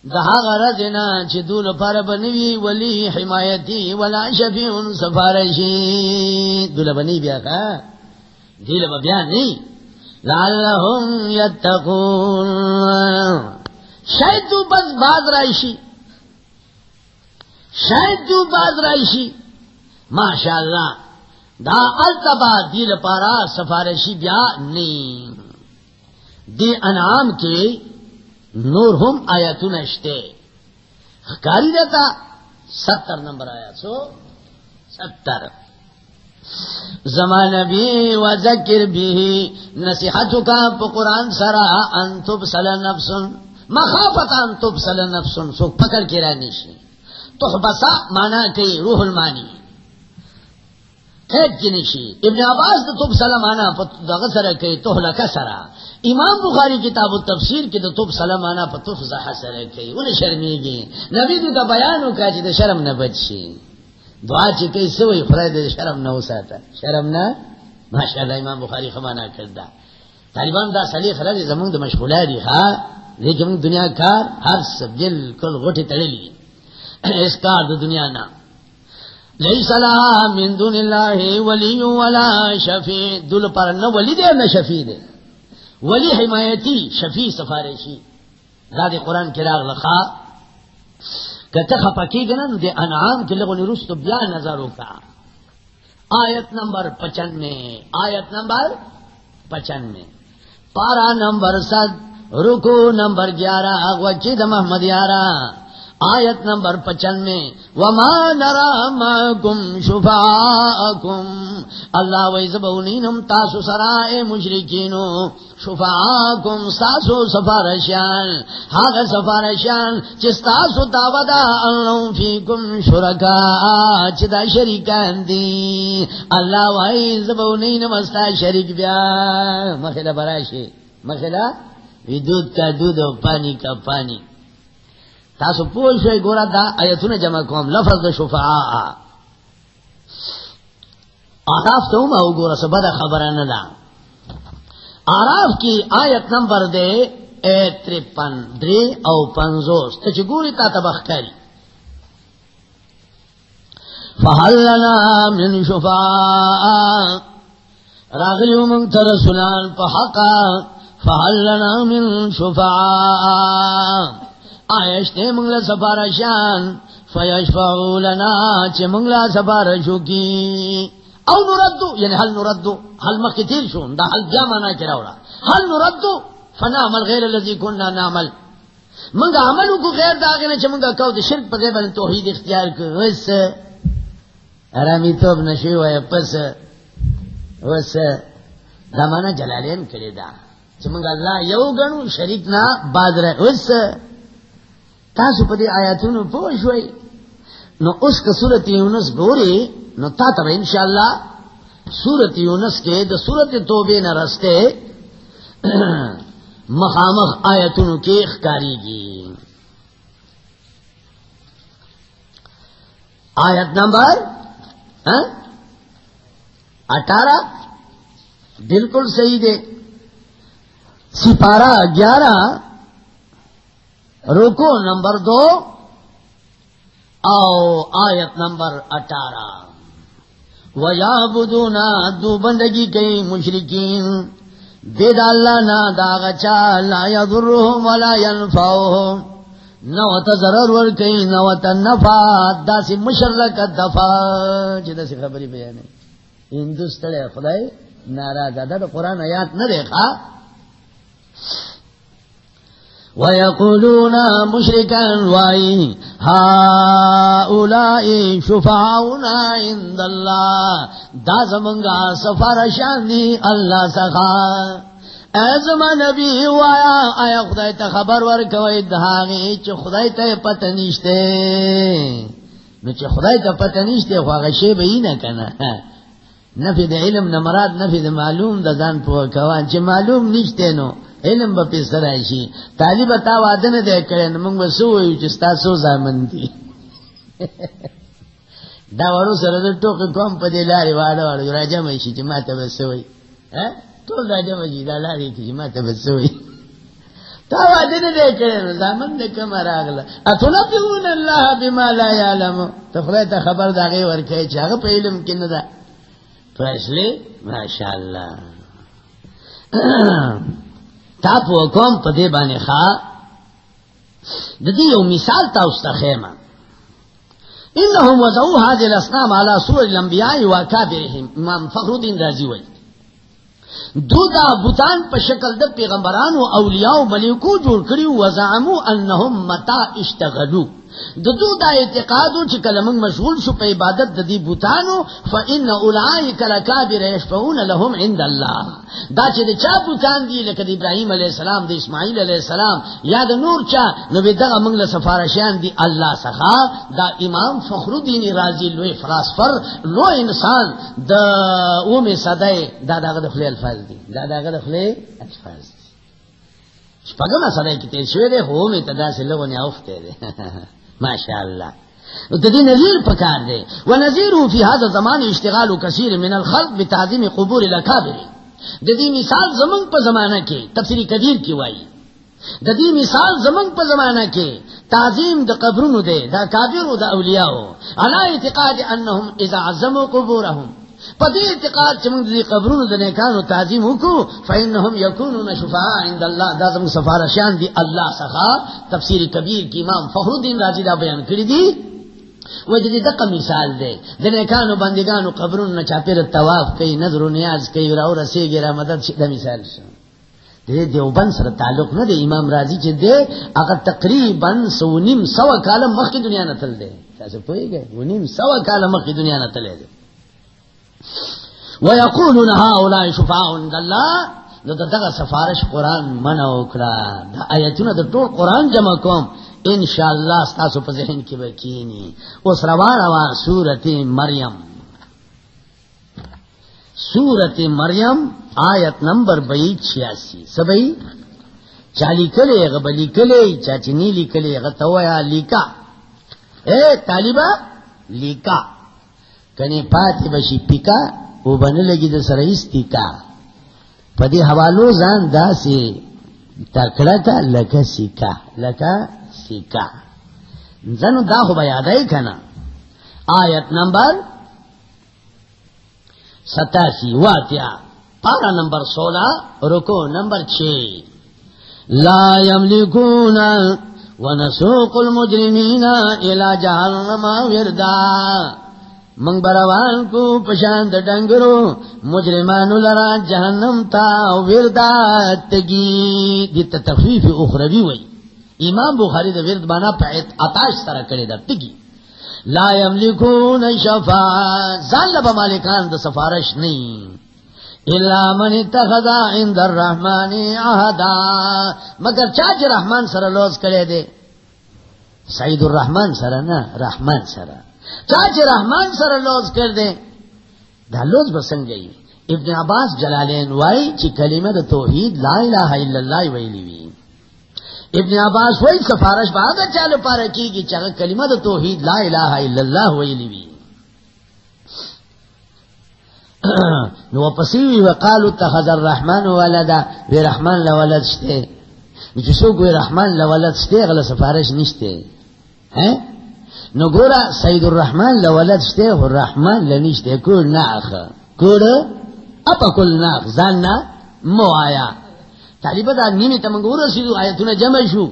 دہا غرزنا چی دول پر بنوی ولی حمایتی ولا شفیون سفارشی دول بنی بیا کا دل بیان نہیں۔ لعلہم یتقون۔ شاید تو بس باز رائشی۔ شاید تو باز رائشی۔ ماشاء اللہ دا التبا دل پارا سفارشی بیا نہیں۔ دی انعام کے نور ہم آیا تنشتے کاری رہتا ستر نمبر آیا سو ستر۔ زمان بھی و ذکر بھی نصیحت کا قرآن سرا انتب سل نفسن. مخافت انتب سل نفسن. سو پکڑ کے رہنی سی تو بسا مانا کہ روح المانی. کی نشی ابن عباس تو تب سلمانا سر کئی تو لکا سرا. امام بخاری کتاب و تفسیر کی تو تب سلمانا پتف زہا سر کئی. انہیں شرمی گی نبی تو کا بیان ہو کہ جی شرم نہ بچی دعا چی کئی سوئی خدا دے شرم نہ ہو ساتا شرم نہ ماشاء اللہ امام بخاری خمانا کردہ طالبان دا سلی خرد زمان دا مشغولہ دی خواہ لیکن دنیا کار ہر سب بالکل غٹی تڑلی اس کار دا دنیا نہ لئی صلاح من دون اللہ ولی ولا شفیع. دل پر نہ ولی دے نہ شفیع دے ولی حمایتی، شفیع سفارشی. را دے قرآن کی راغ لخا کہتے خپکی گنا دے انعام کے لگو نرست بیا نظر کا آیت نمبر پچن میں آیت نمبر پچن میں پارا نمبر سد رکو نمبر گیارہ وچید محمد یارہ آیت نمبر پچن میں وما نرا کم شفا کم اللہ ویزبونینم تاسو سرائے مشرکینو شفا کم ساسو سفارشان ہاگ سفارشان چستاسو تاودا اللہ فی کم شرکا چدا شریکان دی۔ اللہ ویزبونینم استا شریک بیا۔ مخلا براشی مخلا دودھ کا دودھ اور پانی کا پانی۔ تاسو پوش ہوئے گورا دا ایتون جمع کوم. لفظ دا شفعاء. آراف تو ما گورا سا بدا خبر ندا آراف کی آیت نمبر دے اے ترپن دری او پنزوس تچ گوری تا تبخ کری فحل لنا من شفاء راغلیو من ترسلان پحقا فحل لنا من شفاء آیشتے منگلا سفارشان، فیشفعو لنا چے منگلا سفارشو کی۔ او نردو یعنی حل نردو، حل مخی تیر شون، دا حل بیا مانا جامعنا چراوڑا حل نردو فنعمل غیر اللذی کننا نعمل۔ منگا عملو کو غیر داغینا چے منگا کود شرک پر غیبان توحید اختیار کو ویس ارامی توب نشوی وی پس۔ ویس دامانا جلالین کری دا۔ چے منگا اللہ یو گنو شریک نا باز رہے ویس تاسو پدی آیاتونو پوشوئی نو اس کا سورت یونس گوری نو تا تب انشاءاللہ سورت یونس کے دا سورت توبے نہ رستے مخامخ آیتونو کے اخکاری گی آیت نمبر اٹھارہ، بالکل صحیح دے۔ سپارہ گیارہ رکو نمبر دو او آیت نمبر اٹھارہ۔ ویا بدونا دو بندگی کئی مشرقین بے اللہ نہ داغ چا، لا يضرهم ولا ينفعهم نو ضرر ور کئی نو نفع داسی مشرک دفع۔ جی، جدا سی خبری بیان ہندوستان خدای ناراض دا قرآن آیات نہ دیکھا۔ وَيَقُولُونَ مُشْرِكًا وَإِنْ هَؤُلَاءِ شُفَعَوْنَا عِنْدَ اللَّهِ دا زمنگا سفارشان دی اللہ سخا۔ ایزما نبی وایا، آیا خدای تا خبر ورکوئی دهاغی چه خدای تا پتا نیشتے۔ نو چه خدای تا پتا نیشتے خواہ شیب نکنا نفی دا علم نمراد نفی دا معلوم دا دان پو کوان چه معلوم نیشتے نو علم با پی سرائشی طالب تا وعدن دے کرے نمونگ بسو ہوئی چستا سو زامن دی دا ورو سر دا توق کوم پا دے لاری وعدا وعدا راجا میشی چی ما تا بسو ہوئی تو راجا میشی دا لاری کی چی ما تا بسو ہوئی تا وعدن دے کرے زامن دے کم راغلا اتونا پیون اللہ بما لا یعلمو تا تا خبر دا غی ورکے چاگا پا علم کن دا فیصلے ماشاءاللہ تاپ کوم قوم پدے بانے خواہ ددی یو مثال تا اس خیمہ. انهم وضعوا هذه الاصنام على صور الانبياء واكابرهم امام فخر الدین رازی وی دو دا بوتان په شکل د پیغمبرانو اولیاء او ملائکو جوړ کړیو وزعمو انهم متا اشتغلوا د دو دا اعتقادو چې کله موږ مشغول شو په عبادت د دې بوتانو، فإن اولئک لکابر یشفعون لهم عند الله. دا چې د چا بوتان دي، لکه د ابراهیم علی السلام، د اسماعیل علی السلام، یا د نور چا، نو به دغه موږ له سفارشیان دي، الله څخه. دا امام فخر الدین رازی لوی فلسفر لو انسان. د اومه صدای دا دغه د خپل الفاظ دي. دا دغه د خپل الفاظ شپږم صدای کې تیر شوی دی هو می تدا سلغه نه اوفته دی ماشاء اللہ ددی نذیر پکار دے وہ نظیر فی حاضر زمان اشتغال کثیر من الخلق بتعظیم قبور الاکابر ددی مثال زمن پا زمانہ کے تفسیری کبیر کی وائی ددی مثال زمن پا زمانہ کے تعظیم دا قبرونو دے دا کابر دا د اولیاء علی اعتقاد انہم اذا عظموا قبورہم پدی اعتقاد چمن دی قبرونو د نیکانو تعظیم وکړو فینهم یکونون شفاعا عند الله. دا زمو سفارشان دی الله څخه تفسیر کبیر کی امام فخر الدین رازی دا بیان کړی دی. وجدی دغه مثال دی د نیکانو، بندگانو، قبرونو نه چاپیر طواف کوي نظر و نیاز کوي راو رسیږي را مدد شي د مثال شو. دې دیوبند سره تعلق نه دی امام رازی چې دی هغه تقریباً سونیم سو کال مخکې دنیا نه تل دی تاسو پوهیږئ ونیم سو کال مخکې دنیا نه تل دی ويقولون هؤلاء شفاعة عند الله نو دغه سفارش قران منع وکړه. د آیتونو د ټول قران جمع کوم. ان شاء الله تاسو په ذهن کې وکینی اوس روانه وا سورته مریم. سورته مریم آیت نمبر 86 سبئی؟ چالی کلی غبلی کلی چاچنی لیکلی غتویا لیکا. اے طالبہ لیکا. کنی پاتی بشی پکا وہ بن لگی دا سرئیستی کا پدی حوالو زان دا سی تکڑا کا لکا سیکا. لکا سیکا. زنو دا خو بیادائی کنا. آیت نمبر ستاسی. واتیا. پارا نمبر سولہ، رکو نمبر چھ. لا یملکون ونسوق المجرمین الى جہنم وردا منگ بروان کو پشانت ڈنگرو مجرمان لرا جہنم تا وردا تگی۔ دی تخفیف اخروی وئی۔ امام بخاری دا ورد بانا پا اتاش سرا کرے دا تگی۔ لا یملکون شفا زان لبا مالکان دا سفارش نہیں الا من اتخذا عند الرحمن عہدا۔ مگر چاچ جی رحمان سر لوز کرے دے؟ سعید الرحمن سر نا؟ رحمان سر چاچ رحمان سر لوز کر دے دا لوز بسنگ گئی۔ ابن عباس جلالین وائی چی کلمہ دا توحید لا الہ الا اللہ ویلی وی۔ ابن عباس وئی سفارش بعد چالو پارا کی گی چاہ کلمہ دا توحید لا الہ الا اللہ ویلی وی۔ نو پسیوی وقالو اتخذ الرحمن ولدا، وی رحمان لولد شتے۔ جسو کوئی رحمان لولد شتے غلا سفارش نشتے۔ ہیں نو گورا سید الرحمن لولد شتے و الرحمن لنشتے کول ناخ. کول اپا کل ناخ زاننا مو آیا. تعلیبہ دا نیمی تمنگو رسیدو آیتون جمع شو.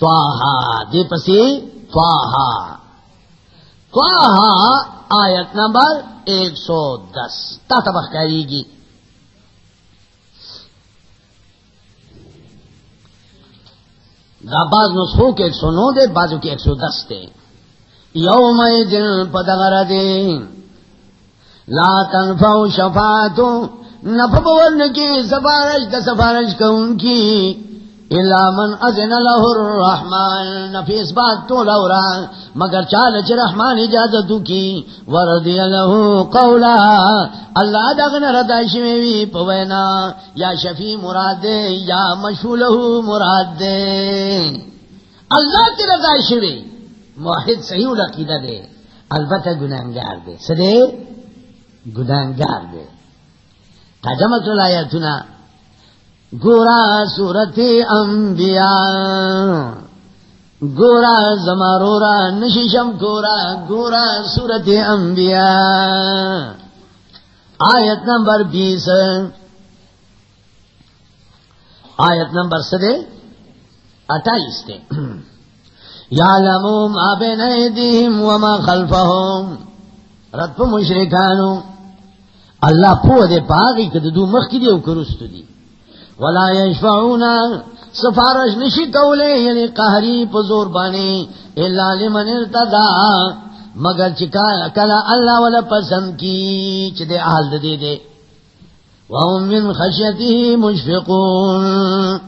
تواہا دے پسی تواہا تواہا آیت نمبر ایک سو دس. تا تبخ کری گی. بعض نسخوں کے ایک سو نو دے، بازو کے ایک سو دس دے. یوم دن پدغر دے لا تنفع شفاعتو نفبورن کی سفارش دا سفارش کون کی الا من اذن له الرحمن نفیس بات تو لورا مگر چال چ رحمان اجازت کی ورضی له قولا اللہ دغن ردا شوی پوینا یا شفی مراد دے یا مشوله مراد دے اللہ کی رضا شوی موحد صحیح العقیدہ دے، البتہ گناہگار دے۔ سدے؟ گناہگار دے۔ تجمت الایتنا گورا سورت امبیا گورا زمارورا نشیشم گورا گورا سورت امبیا آیت نمبر بیس۔ آیت نمبر سدے؟ اٹھائیس تھے یا لمو ما بین ایدیہم وما خلفہم رد پا مشرکانو اللہ پو دے پاگی کد دو مخی دے کرست دی ولا یشفعونا سفارش نشی کولے یعنی قہری پا زور بانے اللہ لمن ارتدا مگر چکا کلا اللہ والا پسند کی چدے آل دے دے وهم من خشیتی مشفقون.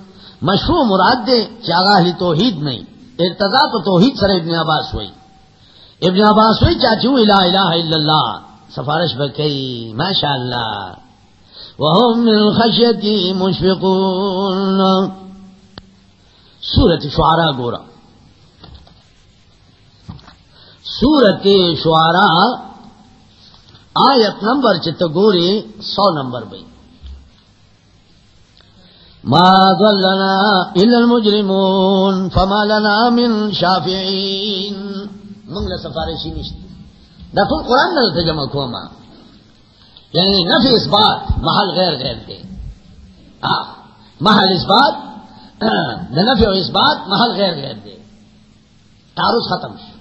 مشفو مراد دے چاگاہ توحید نہیں ارتدا تو توحید سر ابن عباس ہوئی۔ ابن عباس ہوئی چاچو الہ الہ الا اللہ۔ سفارش بکئی ماشاء اللہ وهم من خشیتی مشفقون۔ سورت شعراء گورا۔ سورت شعرا آیت نمبر چت گوری سو نمبر بھائی ما ضلنا إلا المجرمون فما لنا من شافعين. منگل سفارشی نشت. دا کل قرآن نل جمع کوما. یعنی نفی اس بات محل غیر غیر دے. محل اس بات دا نفی و اس بات محل غیر غیر دے. تعرض ختم شو.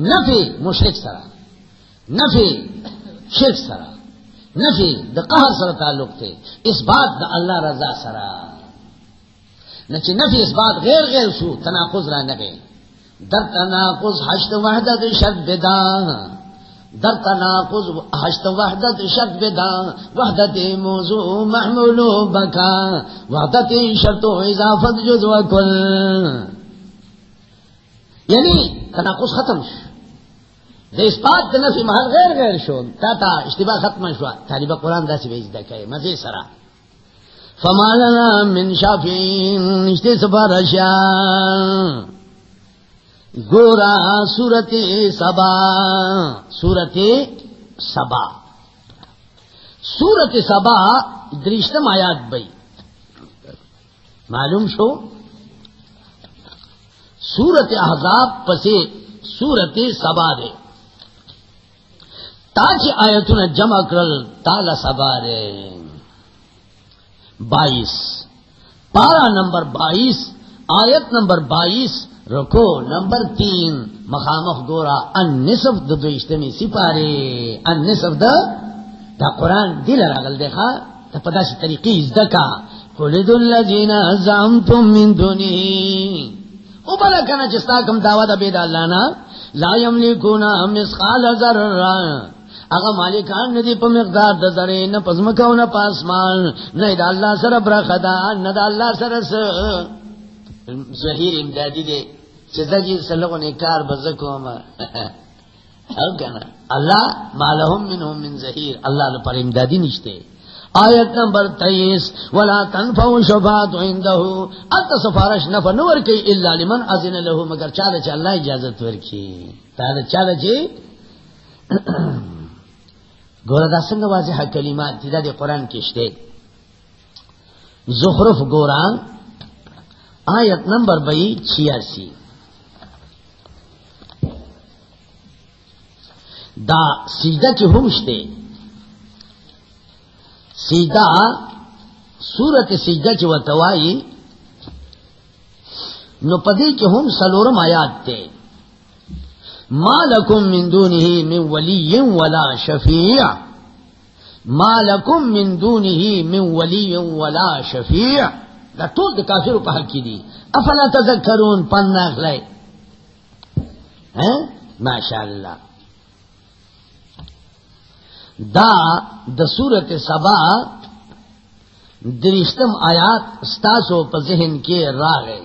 نفی مشرک سرا. نفی شرک سرا. نفی دا قہر سر تعلق تھے اس بات دا اللہ رضا سرا۔ نچی نفی اس بات غیر غیر شو تناقض را نگے در تناقض حشت وحدت شرط بدا۔ در تناقض حشت وحدت شرط بدا۔ وحدت موضوع محمول بکا۔ وحدت شرط و اضافت جز و کل۔ یعنی تناقض ختم شو۔ اس بات کا نفی محل غیر غیر شو تا تا اشتباہ ختم شو طالب قرآن دا دس بیچ دکھے مزے سرا فمالنا من شافین اشتے سفارشا گورا سورت سبا سورت سبا سورت سبا درشتم آیات بئی معلوم شو سورت احزاب پسے سورت سبا دے تاچ آیتون جمع کرل تالا سبارے۔ بائیس۔ پارا نمبر بائیس، آیت نمبر بائیس، رکو نمبر تین۔ مخامخ گورا، ان نصف دو دو سپارے۔ ان نصف دا دا قرآن دل راگل دیکھا، دا پدا سی طریقی ازدکا قلد اللذین ازامتم من دونی۔ او بلا کنا چستا کم دعوی دا بید اللہ نا۔ لا یملکونا مسخال ذرر اگر مالکان ندی پا مقدار دا ذرے نہ پزمکو نہ پاسمان نہ دا اللہ سر برخدا نہ دا اللہ سر ظہیر امدادی دے چیزا جی سلقو نکار بزکو اما او کنا اللہ مالہم منہم من ظہیر، اللہ پر امدادی نشتے۔ آیت نمبر تیئیس، ولا تنفع شفاعت عندہو انت سفارش نفع نور کی اللہ لمن ازن لہو مگر چاہتا چاہ اللہ اجازت ورکی۔ چاہتا چاہ گورا دا سنگ واضح کلمات دیدہ دی قرآن کشتے زخرف گوران آیت نمبر بئی چھیاسی. دا سیدہ کی ہومشتے سیدہ سورت سیدہ کی وتوائی نو پدی کے ہم سلورم آیات تے. مالکم من دونه من ولی ولا شفیع. مالکم من دونه من ولی ولا شفیع. دا ټول د کافرو په حق کې دي افلا تذکرون پنا غلای ہاں؟ ها ماشاء الله دا د سورته سبا درشتم آیات ستاسو په ذهن کې راغی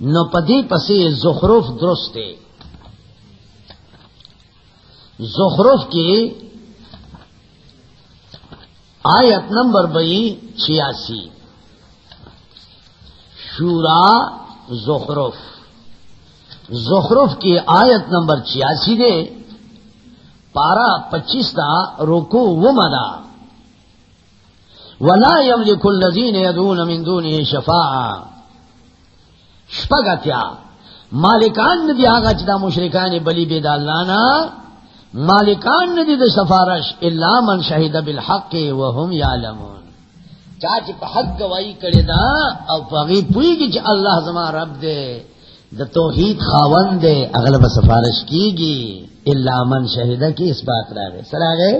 نو پدی پسی زخرف درست زخرف کی آیت نمبر بئی چھیاسی. شورا زخرف. زخرف کی آیت نمبر چھیاسی دے. پارا پچیس تا روکو و مدا ولا يملك الذين يدعون من دونه شفاعه شپگتیا. مالکان ندی آگا چدا مشرکان بلی بے دالانا مالکان ندی د سفارش اللہ من شہید بالحق وهم یعلمون. چاچ پا حق گوائی کرے دا او پاگی پوئی گی چا اللہ زمان رب دے. دا توحید خاون دے. اغلب سفارش کی گی. اللہ من شہیدہ کی اس بات را گئے سر آگے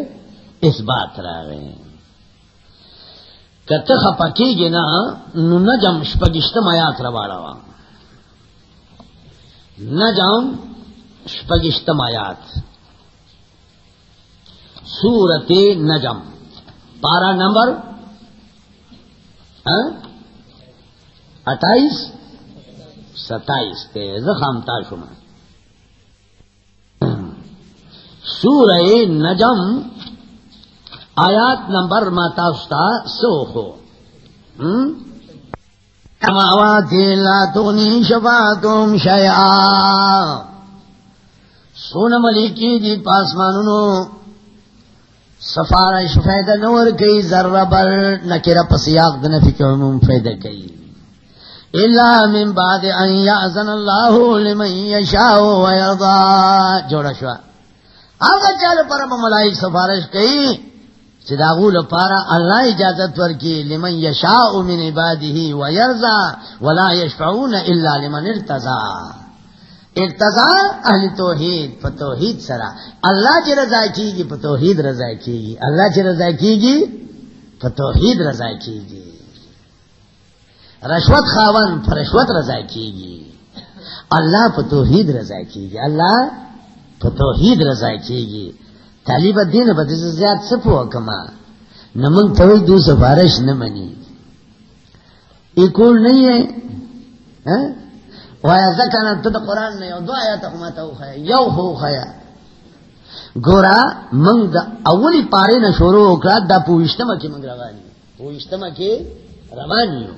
اس بات را گئے کت خپکی گی نا نجم شپگشتم آیات رواڑا وا نجم شپگشتم آیات۔ سورت نجم۔ پارا نمبر ہاں؟ اٹھائیس، ستائیس۔ کے زخام تاشما سور نجم، آیات نمبر ماتا سو ہو لا تغنی شفا تم شیا۔ سون ملی کی جی پاسمانو سفارش فیدہ نور کئی، ذرہ بر نکرہ پسیاق دنفی کے عموم فیدہ کئی۔ اللہ من بعد ان یعزن اللہ لمن یشاء ویرضا جوڑا شوا۔ آگا چال پر ملائک سفارش کئی چداغول پارا اللہ اجازت ورکی لمن یشاء من عباده ویرضا ولا یشفعون الا لمن ارتضا. ارتضا اہل توحید پتوحید سرا. اللہ چی رضا کی گی پتوحید رضا کی گی اللہ چی رضا کی گی پتوحید رضا کی گی رشوت خاون رشوت رضا کی گی اللہ پتوحید رضا کی گی اللہ پتوحید رضا کی گی طالب دین بد سے زیاد سپو کما؟ نمنگ تو دو سفارش نہ منی ایکول نہیں ہے ہاں؟ زکانا تو قرآن نہیں ہو دو آیا تک ماتا خیا یو ہو خیا گورا منگ دا اولی پارے نہ شورو اکرا دا پوشتما کی منگ روانی پوشتما کی روانی ہو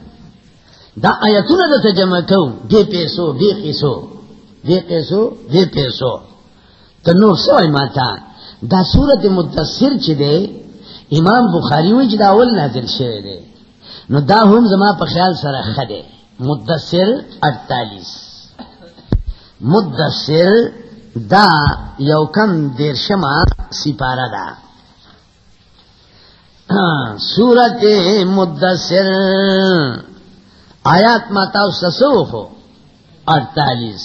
دا آیتون دا تجمع کو دے پیسو دے قیسو. دے قیسو دے پیسو. تو نو سوائے ماتا دا صورت متصر چی دے، امام بخاری ہوئی جدا اول نازل شوئے دے۔ نو دا ہم زما پا خیال سر خدے مدثر اڑتالیس مدثر دا یو کم دیر شما سپارہ دا سورت مدثر۔ آیات ماتا سسو ہو اڑتالیس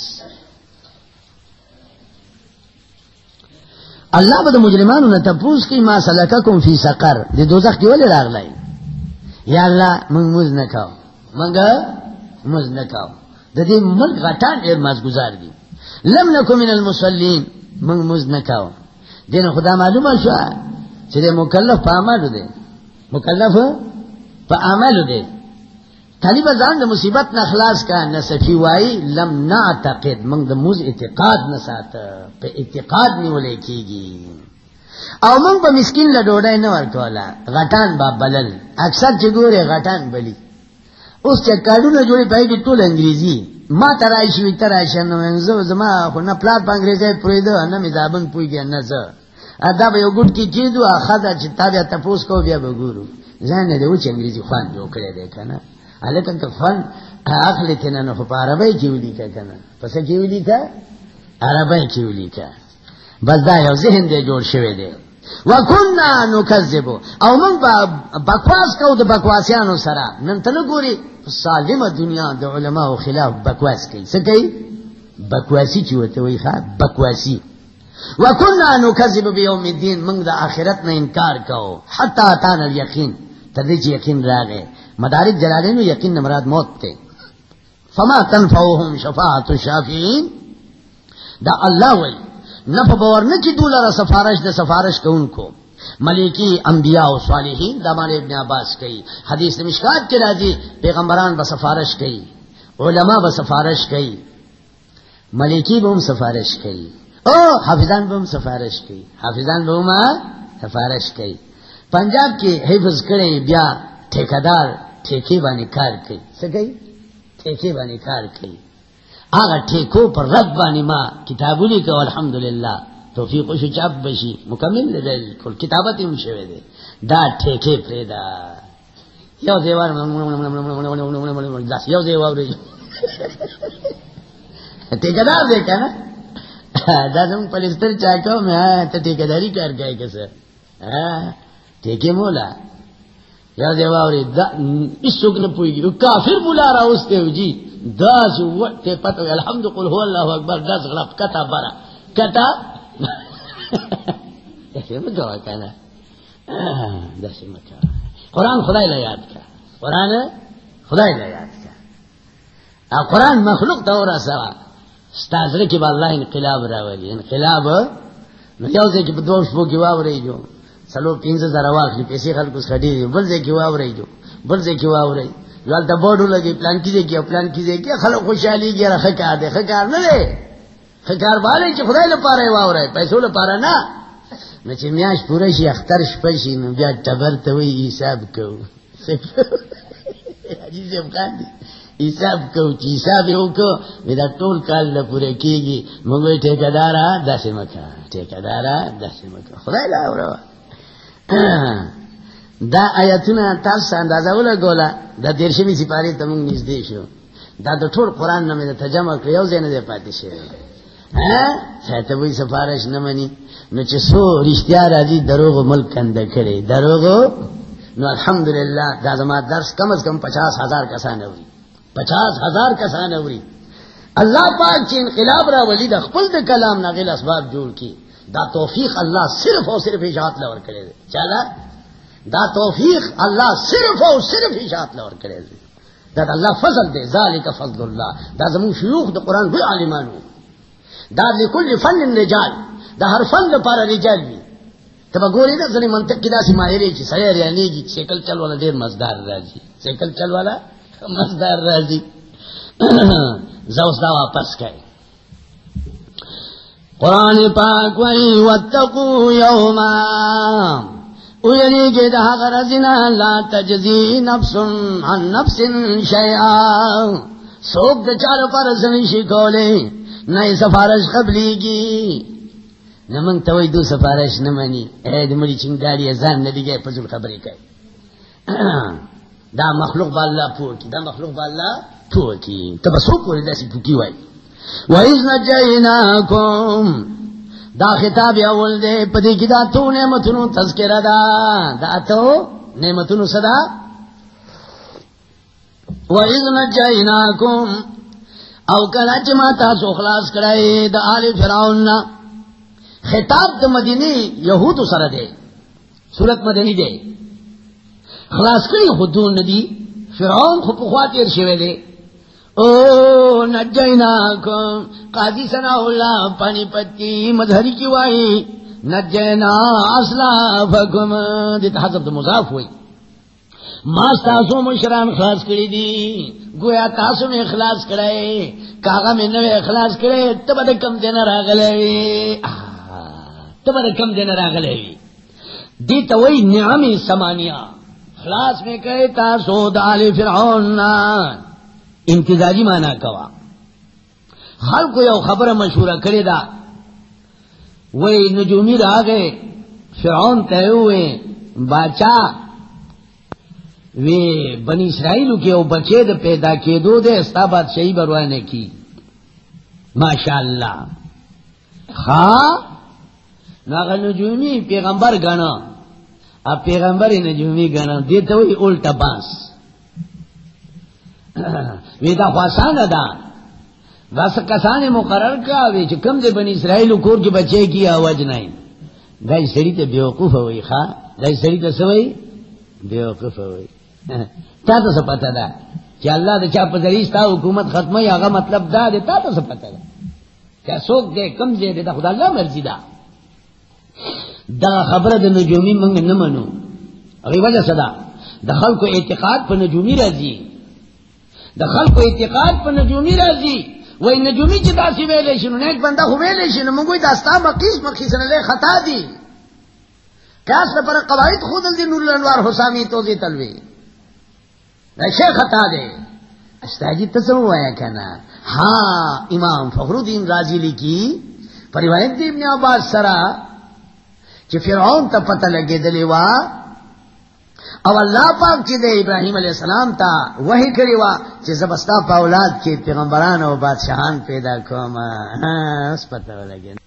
اللہ بد مجرمان نے تپوس کی ماں سلکا کم فی سکر دے دو کی والے راگ لائی یا اللہ، منگ مز نہ کھاؤ منگ مز نہ کھاؤ ددی ملک غٹان ایر ماز گزار دی. لم نکو من المسلین، منگ مز نہ کھاؤ دین خدا معلوم شو چلے مکلف پا عمل دے. مکلف پا عمل دے. طالب ازان دا مصیبت نہ خلاص کا نہ سفی وائی، لم نہ تقید منگ دا موز اعتقاد نہ سات، پہ اعتقاد نہیں بولے کی گی۔ او منگ پہ مسکین لڈوڑا نہ ورکولا غٹان با بلل۔ اکثر چگورے غٹان بلی۔ اس کے کارڈو نہ جوڑی پائی کی ٹول انگریزی۔ ما ترائشی وی ترائشی نو انزو زما خو نہ پلات پا انگریزی پوئی دو نہ مزابن پوئی گیا نہ زر ادا با یو گوٹ کی چیزو آخذا چی تابع تپوس کو بیا بگورو زین دے وچ انگریزی خوان جو کرے دیکھا نا۔ لیکن تو فن آخ تھے نا پا عربی کیوں لکھا کنا؟ پس کیوں لکھا عربی کیوں لکھا بس دا یو ذہن دے جوڑ شوے دے۔ وکننا نکذبو او من با بکواس کو دا بکواسیانو سرا۔ نن تنو گوری سالم دنیا دا علماء و خلاف بکواس کئی۔ سکئی بکواسی چوتا وی خواه بکواسی۔ وکننا نکذب بیوم الدین۔ من دا آخرت نا انکار کو حتی آتان الیقین۔ تردیچ یقین را گئے مدارک جلالے میں یقین نمراد موت تھے۔ فما تنفعهم شفاعت الشافعین دا اللہ وی نف بور کی سفارش دا سفارش کو ان کو۔ ملکی انبیاء و صالحین، دا مال ابن عباس کئی حدیث مشکات کے راضی پیغمبران بسفارش کئی علماء بسفارش کئی ملکی بم سفارش کئی او، حافظان بم سفارش کئی حافظان بم سفارش کئی پنجاب کی حفظ کرے بیا ٹھیکار ٹھیکے بانی کار کئی۔ سگئی ٹھیکے بانی کار کئی۔ آگا ٹھیکو پر رد بانی ماں کتابوں کا الحمد للہ تو فی خوش چاپ بشی مکمل دے بالکل کتابت ہی شوے دے۔ دا ٹھیکے پریدا۔ یو دیوار دس یو دیوار ٹھیکدار دیکھا نا؟ دادم پلستر چاہو میں ٹھیکداری کر گئے کیسے ٹھیکے مولا۔ یا دیواوری دا، اس سوک نہ پوئی گی۔ کافر بلا رہا اس کے جی۔ دس تے پتہ الحمد قل هو اللہ اکبر دس غلط کتا برا کتا؟ ایسے مت کہنا۔ دس مت قرآن خدا لا یاد کا قرآن خدا لا یاد کا قرآن مخلوق تو رہا سوا ستازر کی باللہ انقلاب راولی۔ انقلاب، نو یو سے کہ بو کی واو رہی جو سلو پینز زرا واخلی پیسے خلق اس خڈی بل سے کی واو رہی جو. بل سے کی واو رہی لالتا بورڈو لگی پلان کیجے کیا پلان کیجے کیا خلق خوشحالی گیا رہا خکار دے خکار نہ دے خکار والے چی خدای لپا رہے واو رہے پیسو لپا رہا نا نو چی میاش پورا شی اختر شپشی نو بیا ٹبر توی حساب کو عجیز امکان دی. حساب کو چی حساب ہو کو میرا ٹول کال نہ پورے کی گی منگوئی ٹھیکدارا دس مکا ٹھیکدارا دس مکا خدای لا رہا دا آیتونه تاسو اندازه ولا ګولا دا دیرشمی سپاری ته مونږ نږدې شو. دا د ټول قران نه مې ترجمه کړ، یو ځای نه دی پاتې شي ها؟ ته سفارش نه نو چې سو رښتیا راځي دروغ ملک کنده کړي دروغ نو الحمدلله، دا زما درس کم از کم پچاس ہزار کسان اوري پچاس ہزار کسان اوري اللہ پاک چې انقلاب را ولید خپل د کلام نه اسباب جوړ کی دا توفیق اللہ صرف اور صرف اشاعت لور کرے دے۔ چلا ہاں۔ دا توفیق اللہ صرف اور صرف اشاعت لور کرے دے۔ دا, دا اللہ فضل دے ذالک فضل اللہ۔ دا زمون شیوخ دا قرآن بھی عالمانو دا لکل فن رجال دا ہر فن پارا رجال بھی۔ تب گوری دا ذلی منطق کی دا سی ماہرے چی جی، سیر یعنی جی۔ گی سیکل چل والا دیر مزدار راجی سیکل چل والا مزدار راجی زوز دا واپس کئے قرآن پاک وئی وتقو یوما۔ اجری کے دہا غرزنا لا تجزی نفس عن نفس شیعا سوک دا چار پر سنشی کولے نئی سفارش قبلی کی۔ نمنگ توی دو سفارش نمانی اے دی مری چنگاری ازان نبی گئے پزل خبری کئی دا مخلوق با اللہ پوکی، دا مخلوق با اللہ پوکی۔ تبا سوک کولی دا سی پوکی وائی وَإِذْ نَجَّيْنَاكُمْ دا خطاب اول دے، پدی کی دا تو نعمتنو تذکر دا دا تو نعمتنو صدا؟ وَإِذْ نَجَّيْنَاكُمْ او کلا چما تاسو خلاص کرائی دا آل فرعون خطاب دا مدینی یہود سر دے، صورت مدنی دے۔ خلاص کری خودون ندی، فرعون خود خواتیر شوے دے۔ او نجینا قاضی سنا اللہ پانی پتی مدہری کی وائی. نجینا اصلا فکم دیتا حضرت مضاف ہوئی. ماس تاسو مشران خلاص کری دی. گویا تاسو میں اخلاص کرے کاغا میں نوے اخلاص کرے. تب دا کم دینا راگلے تب دا کم دینا راگلے دیتا وئی نعمی سمانیہ. خلاص میں کہے تاسو دال فرعون امتزاجی مانا کوا۔ ہر کو یو خبر مشہور کرے دا۔ وہی نجومی رہ گئے فرعون طے ہوئے بادشاہ وے بنی اسرائیل کے او بچے د پیدا کے دو دے استا بادشاہی بروانے کی۔ ماشاء اللہ ہاں نجومی پیغمبر گنا اب پیغمبر نجومی گنا دیتے ہوئی الٹا بانس ویدا خواسان دا بس کسان مقرر کا وی چې کم دے بنی اسرائیل کور کے بچے کی آواز نہیں گئی سڑی تے بیوقوف ہوئی خا گئی سڑی تے سوئی بیوقوف ہوئی تا تو سب پتہ دا کہ اللہ دے چا پذریش تا حکومت ختم یا آگا مطلب دا دے تا تو سب پتہ دا کیا سوک دے کم دے دے دا خدا اللہ مرضی دا دا خبر دا نجومی منگ نمانو اگی وجہ صدا دخل کو اعتقاد پر نجومی رضی دخل کو اعتقاد پر نجومی راضی وہ نجومی کی داسی ویلے شنو نیک بندہ ہو ویلے شنو منگوئی داستا مقیس مقیس نے خطا دی. کیاس میں پر قواعد خود دی نور الانوار حسامی تو دی تلوی ایسے خطا دے استاجی تصور آیا کہنا ہاں امام فخر الدین راضی لی کی پریوائن دی ابن عباس سرا کہ فرعون تا پتہ لگے دلیوا او اللہ پاک چی دے ابراہیم علیہ السلام تا وہی کری وا چی زبستا پا اولاد کی پیغمبران و بادشاہان پیدا کوما اس پتہ لگے